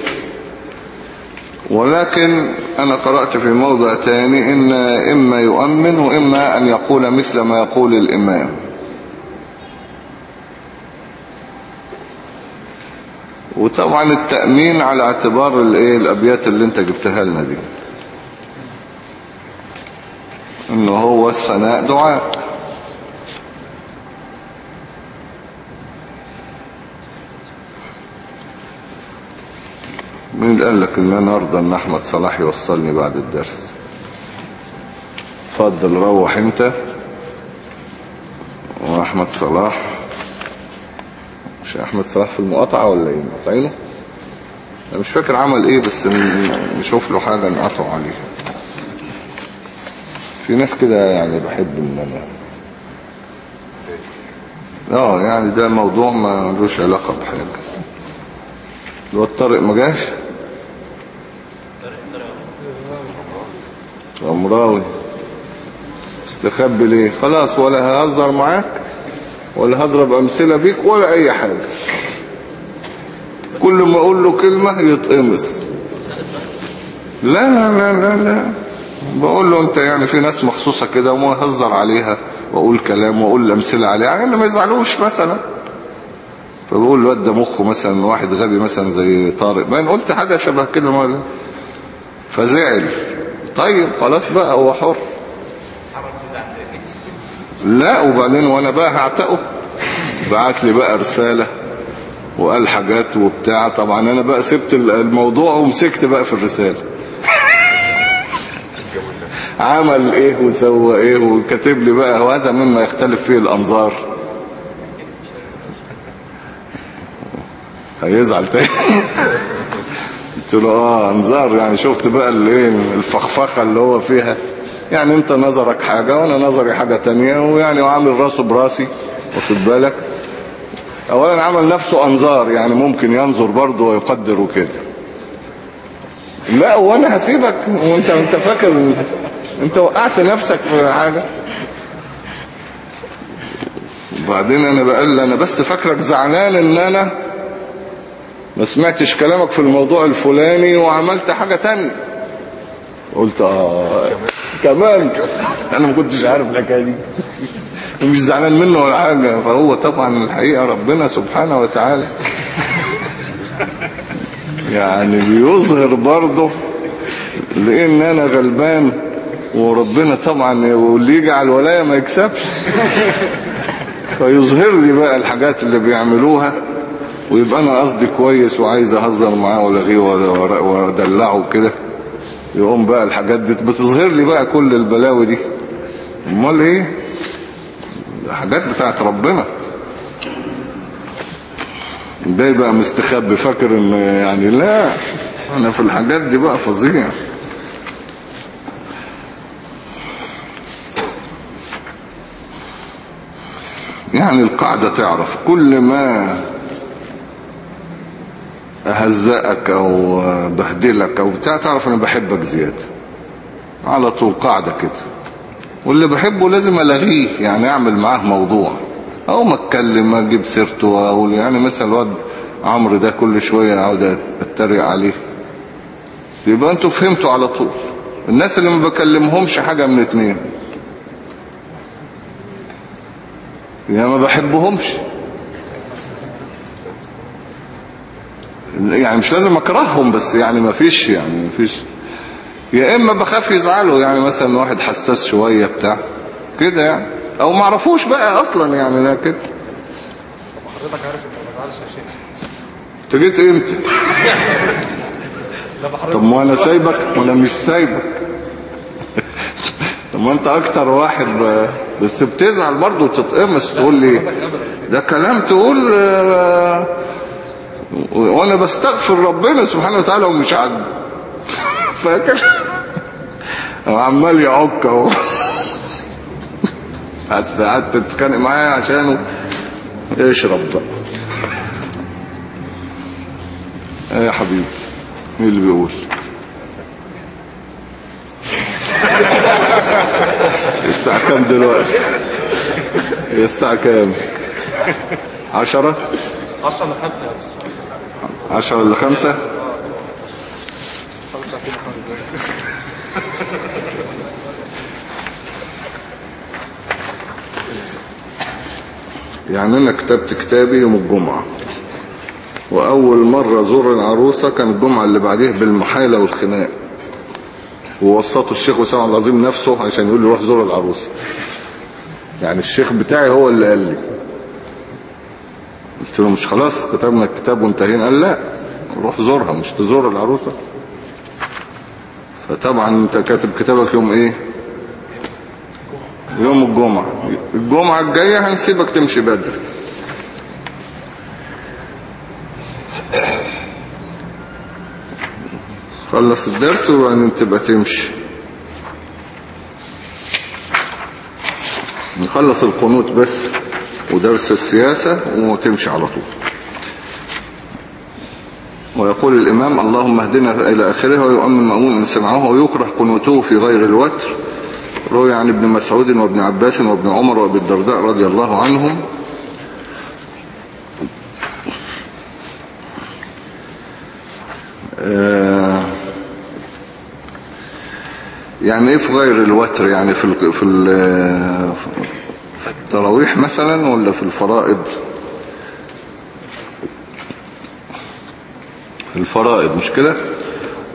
ولكن أنا قرأت في موضع تاني إن إما يؤمن وإما أن يقول مثل ما يقول الإمام. وطبعا التأمين على اعتبار الأبيات اللي أنت جبتها لنا دي. إنه هو الثناء دعاء. مين اللي قال لك إن أنا أرضى إن أحمد صلاح يوصلني بعد الدرس؟ اتفضل روح أنت. وأحمد صلاح. مش أحمد صلاح في المقاطعة ولا إيه؟ مقاطعينه؟ أنا مش فاكر عمل إيه بس نشوف له حاجة نقطعه عليها. في ناس كده يعني بحب إن أنا آه يعني ده موضوع ما لوش علاقة بحاجة. الواد طارق ما جاش؟ عمراوي تستخبي ليه خلاص ولا ههزر معاك ولا هضرب أمثلة بيك ولا أي حاجة. كل ما أقول له كلمة يتقمص. لا لا لا لا. بقول له أنت يعني في ناس مخصوصة كده وما هزر عليها. واقول كلام وأقول أمثلة عليها يعني ما يزعلوش مثلا. فبقول الواد ده مخه مثلا واحد غبي مثلا زي طارق. ما قلت حاجة شبه كده مرة. فزعل. طيب خلاص بقى هو حر. لا وبعدين وأنا بقى هعتقه. بعت لي بقى رسالة وقال حاجات وبتاع. طبعا أنا بقى سبت الموضوع ومسكت بقى في الرسالة. عمل إيه وسوى إيه وكاتب لي بقى. وهذا مما يختلف فيه الأنظار. هيزعل تاني. قلت له آه انظار يعني. شفت بقى الايه الفخفخة اللي هو فيها. يعني أنت نظرك حاجة وأنا نظري حاجة تانية ويعني وعامل راسه براسي واخد بالك؟ اولا عمل نفسه انظار يعني ممكن ينظر برضه ويقدر وكده. لا وأنا هسيبك. وانت أنت فاكر أنت وقعت نفسك في حاجة؟ وبعدين أنا بقول أنا بس فاكرك زعلان إن أنا ما سمعتش كلامك في الموضوع الفلاني وعملت حاجة تانية. قلت آه كمان. أنا ما كنتش عارف الحكاية دي. ومش زعلان منه ولا حاجة. فهو طبعا الحقيقة ربنا سبحانه وتعالى يعني بيظهر برضه لأن أنا غلبان وربنا طبعا واللي يجي على الولاية ما يكسبش. فيظهر لي بقى الحاجات اللي بيعملوها. ويبقى أنا قصدي كويس وعايز أهزر معاه والغيه وأدلعه كده يقوم بقى الحاجات دي بتظهر لي بقى كل البلاوي دي. أمال إيه؟ حاجات بتاعت ربنا. ده بقى مستخبي فاكر إن يعني لا أنا في الحاجات دي بقى فظيع. يعني القاعدة تعرف كل ما اهزقك أو بهدلك أو بتاع تعرف أنا بحبك زيادة. على طول قاعدة كده. واللي بحبه لازم ألغيه يعني أعمل معاه موضوع. أو ما أتكلم أجيب سيرته أقول يعني مثلا الواد عمرو ده كل شوية أقعد أتريق عليه. يبقى أنتوا فهمتوا على طول. الناس اللي ما بكلمهمش حاجة من اتنين. يعني ما بحبهمش. يعني مش لازم أكرههم بس يعني ما فيش يعني ما فيش. يا إما بخاف يزعلوا يعني مثلا واحد حساس شوية بتاع كده يعني. أو ما عرفوش بقى أصلا يعني لا كده. حضرتك عارف ان ما بزعلش يا شيخ. أنت جيت إمتى؟ <laughs> طب ما أنا سايبك وأنا مش سايبك. <laughs> طب ما أنت أكتر واحد. بس بتزعل برضه وتتقمص تقول لي ده كلام تقول آه، وأنا بستغفر ربنا سبحانه وتعالى ومش عاجبه. فاكر؟ وعمال يعك أهو. بس قعدت تتخانق معايا عشانه. اشرب بقى إيه يا حبيبي مين اللي بيقول؟ الساعة كام دلوقتي؟ الساعة كام؟ عشرة؟ 10 ل 5 بس عشرة إلا خمسة؟ 5 ساعتين وخمس دقايق يعني أنا كتبت كتابي يوم الجمعة. وأول مرة زور العروسة كان الجمعة اللي بعديه بالمحالة والخناق. ووسطوا الشيخ وسام عبد العظيم نفسه عشان يقول لي روح زور العروسة. يعني الشيخ بتاعي هو اللي قال لي. قلت له مش خلاص كتبنا الكتاب وانتهينا. قال لا روح زورها مش تزور العروسة. فطبعا أنت كاتب كتابك يوم إيه؟ يوم الجمعة. الجمعة الجاية هنسيبك تمشي بدري. خلص الدرس وبعدين تبقى تمشي. نخلص القنوت بس. ودرس السياسة وتمشي على طول. ويقول الإمام اللهم اهدنا إلى آخره ويؤمن مأمون إن سمعه ويكره قنوته في غير الوتر. روي عن ابن مسعود وابن عباس وابن عمر وابي الدرداء رضي الله عنهم. آه، يعني إيه في غير الوتر؟ يعني في ال- في ال- في التراويح مثلا ولا في الفرائض؟ الفرائض مش كده؟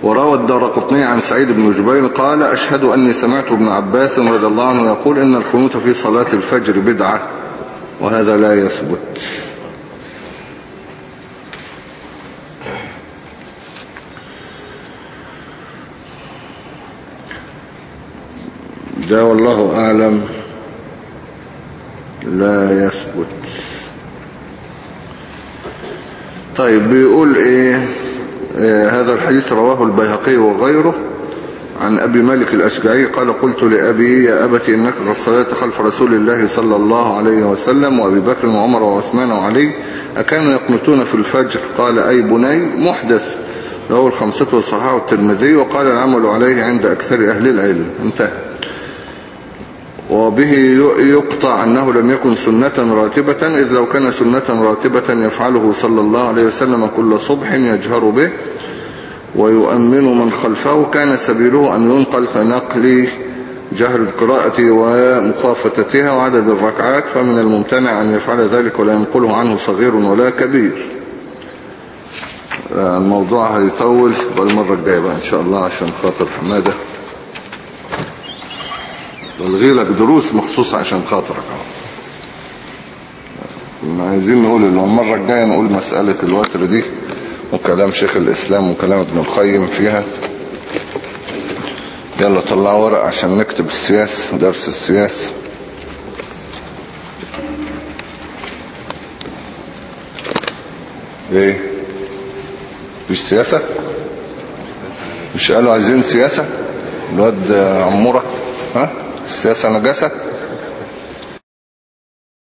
وروى الدار قطني عن سعيد بن جبير قال أشهد أني سمعت ابن عباس رضي الله عنه يقول إن القنوت في صلاة الفجر بدعة وهذا لا يثبت. ده والله أعلم. لا يثبت. طيب بيقول إيه؟ آه هذا الحديث رواه البيهقي وغيره عن أبي مالك الأشجعي. قال قلت لأبي يا أبت إنك قد صليت خلف رسول الله صلى الله عليه وسلم وأبي بكر وعمر وعثمان وعلي. أكانوا يقنطون في الفجر؟ قال أي بني محدث. له الخمسة والصحاح والترمذي وقال العمل عليه عند أكثر أهل العلم. انتهى. وبه يقطع أنه لم يكن سنة راتبة إذ لو كان سنة راتبة يفعله صلى الله عليه وسلم كل صبح يجهر به ويؤمن من خلفه كان سبيله أن ينقل كنقل جهر القراءة ومخافتتها وعدد الركعات فمن الممتنع أن يفعل ذلك ولا ينقله عنه صغير ولا كبير. الموضوع هيطول بالمرة الجاية بقى إن شاء الله عشان خاطر حمادة. بلغي لك دروس مخصوصة عشان خاطرك. اهو عايزين نقول المرة الجاية نقول مسألة الوتر دي وكلام شيخ الإسلام وكلام ابن القيم فيها. يلا طلعوا ورق عشان نكتب السياسة درس السياسة إيه؟ مش سياسة؟ مش قالوا عايزين سياسة؟ الواد عمورة؟ ها؟ السياسة نجاسة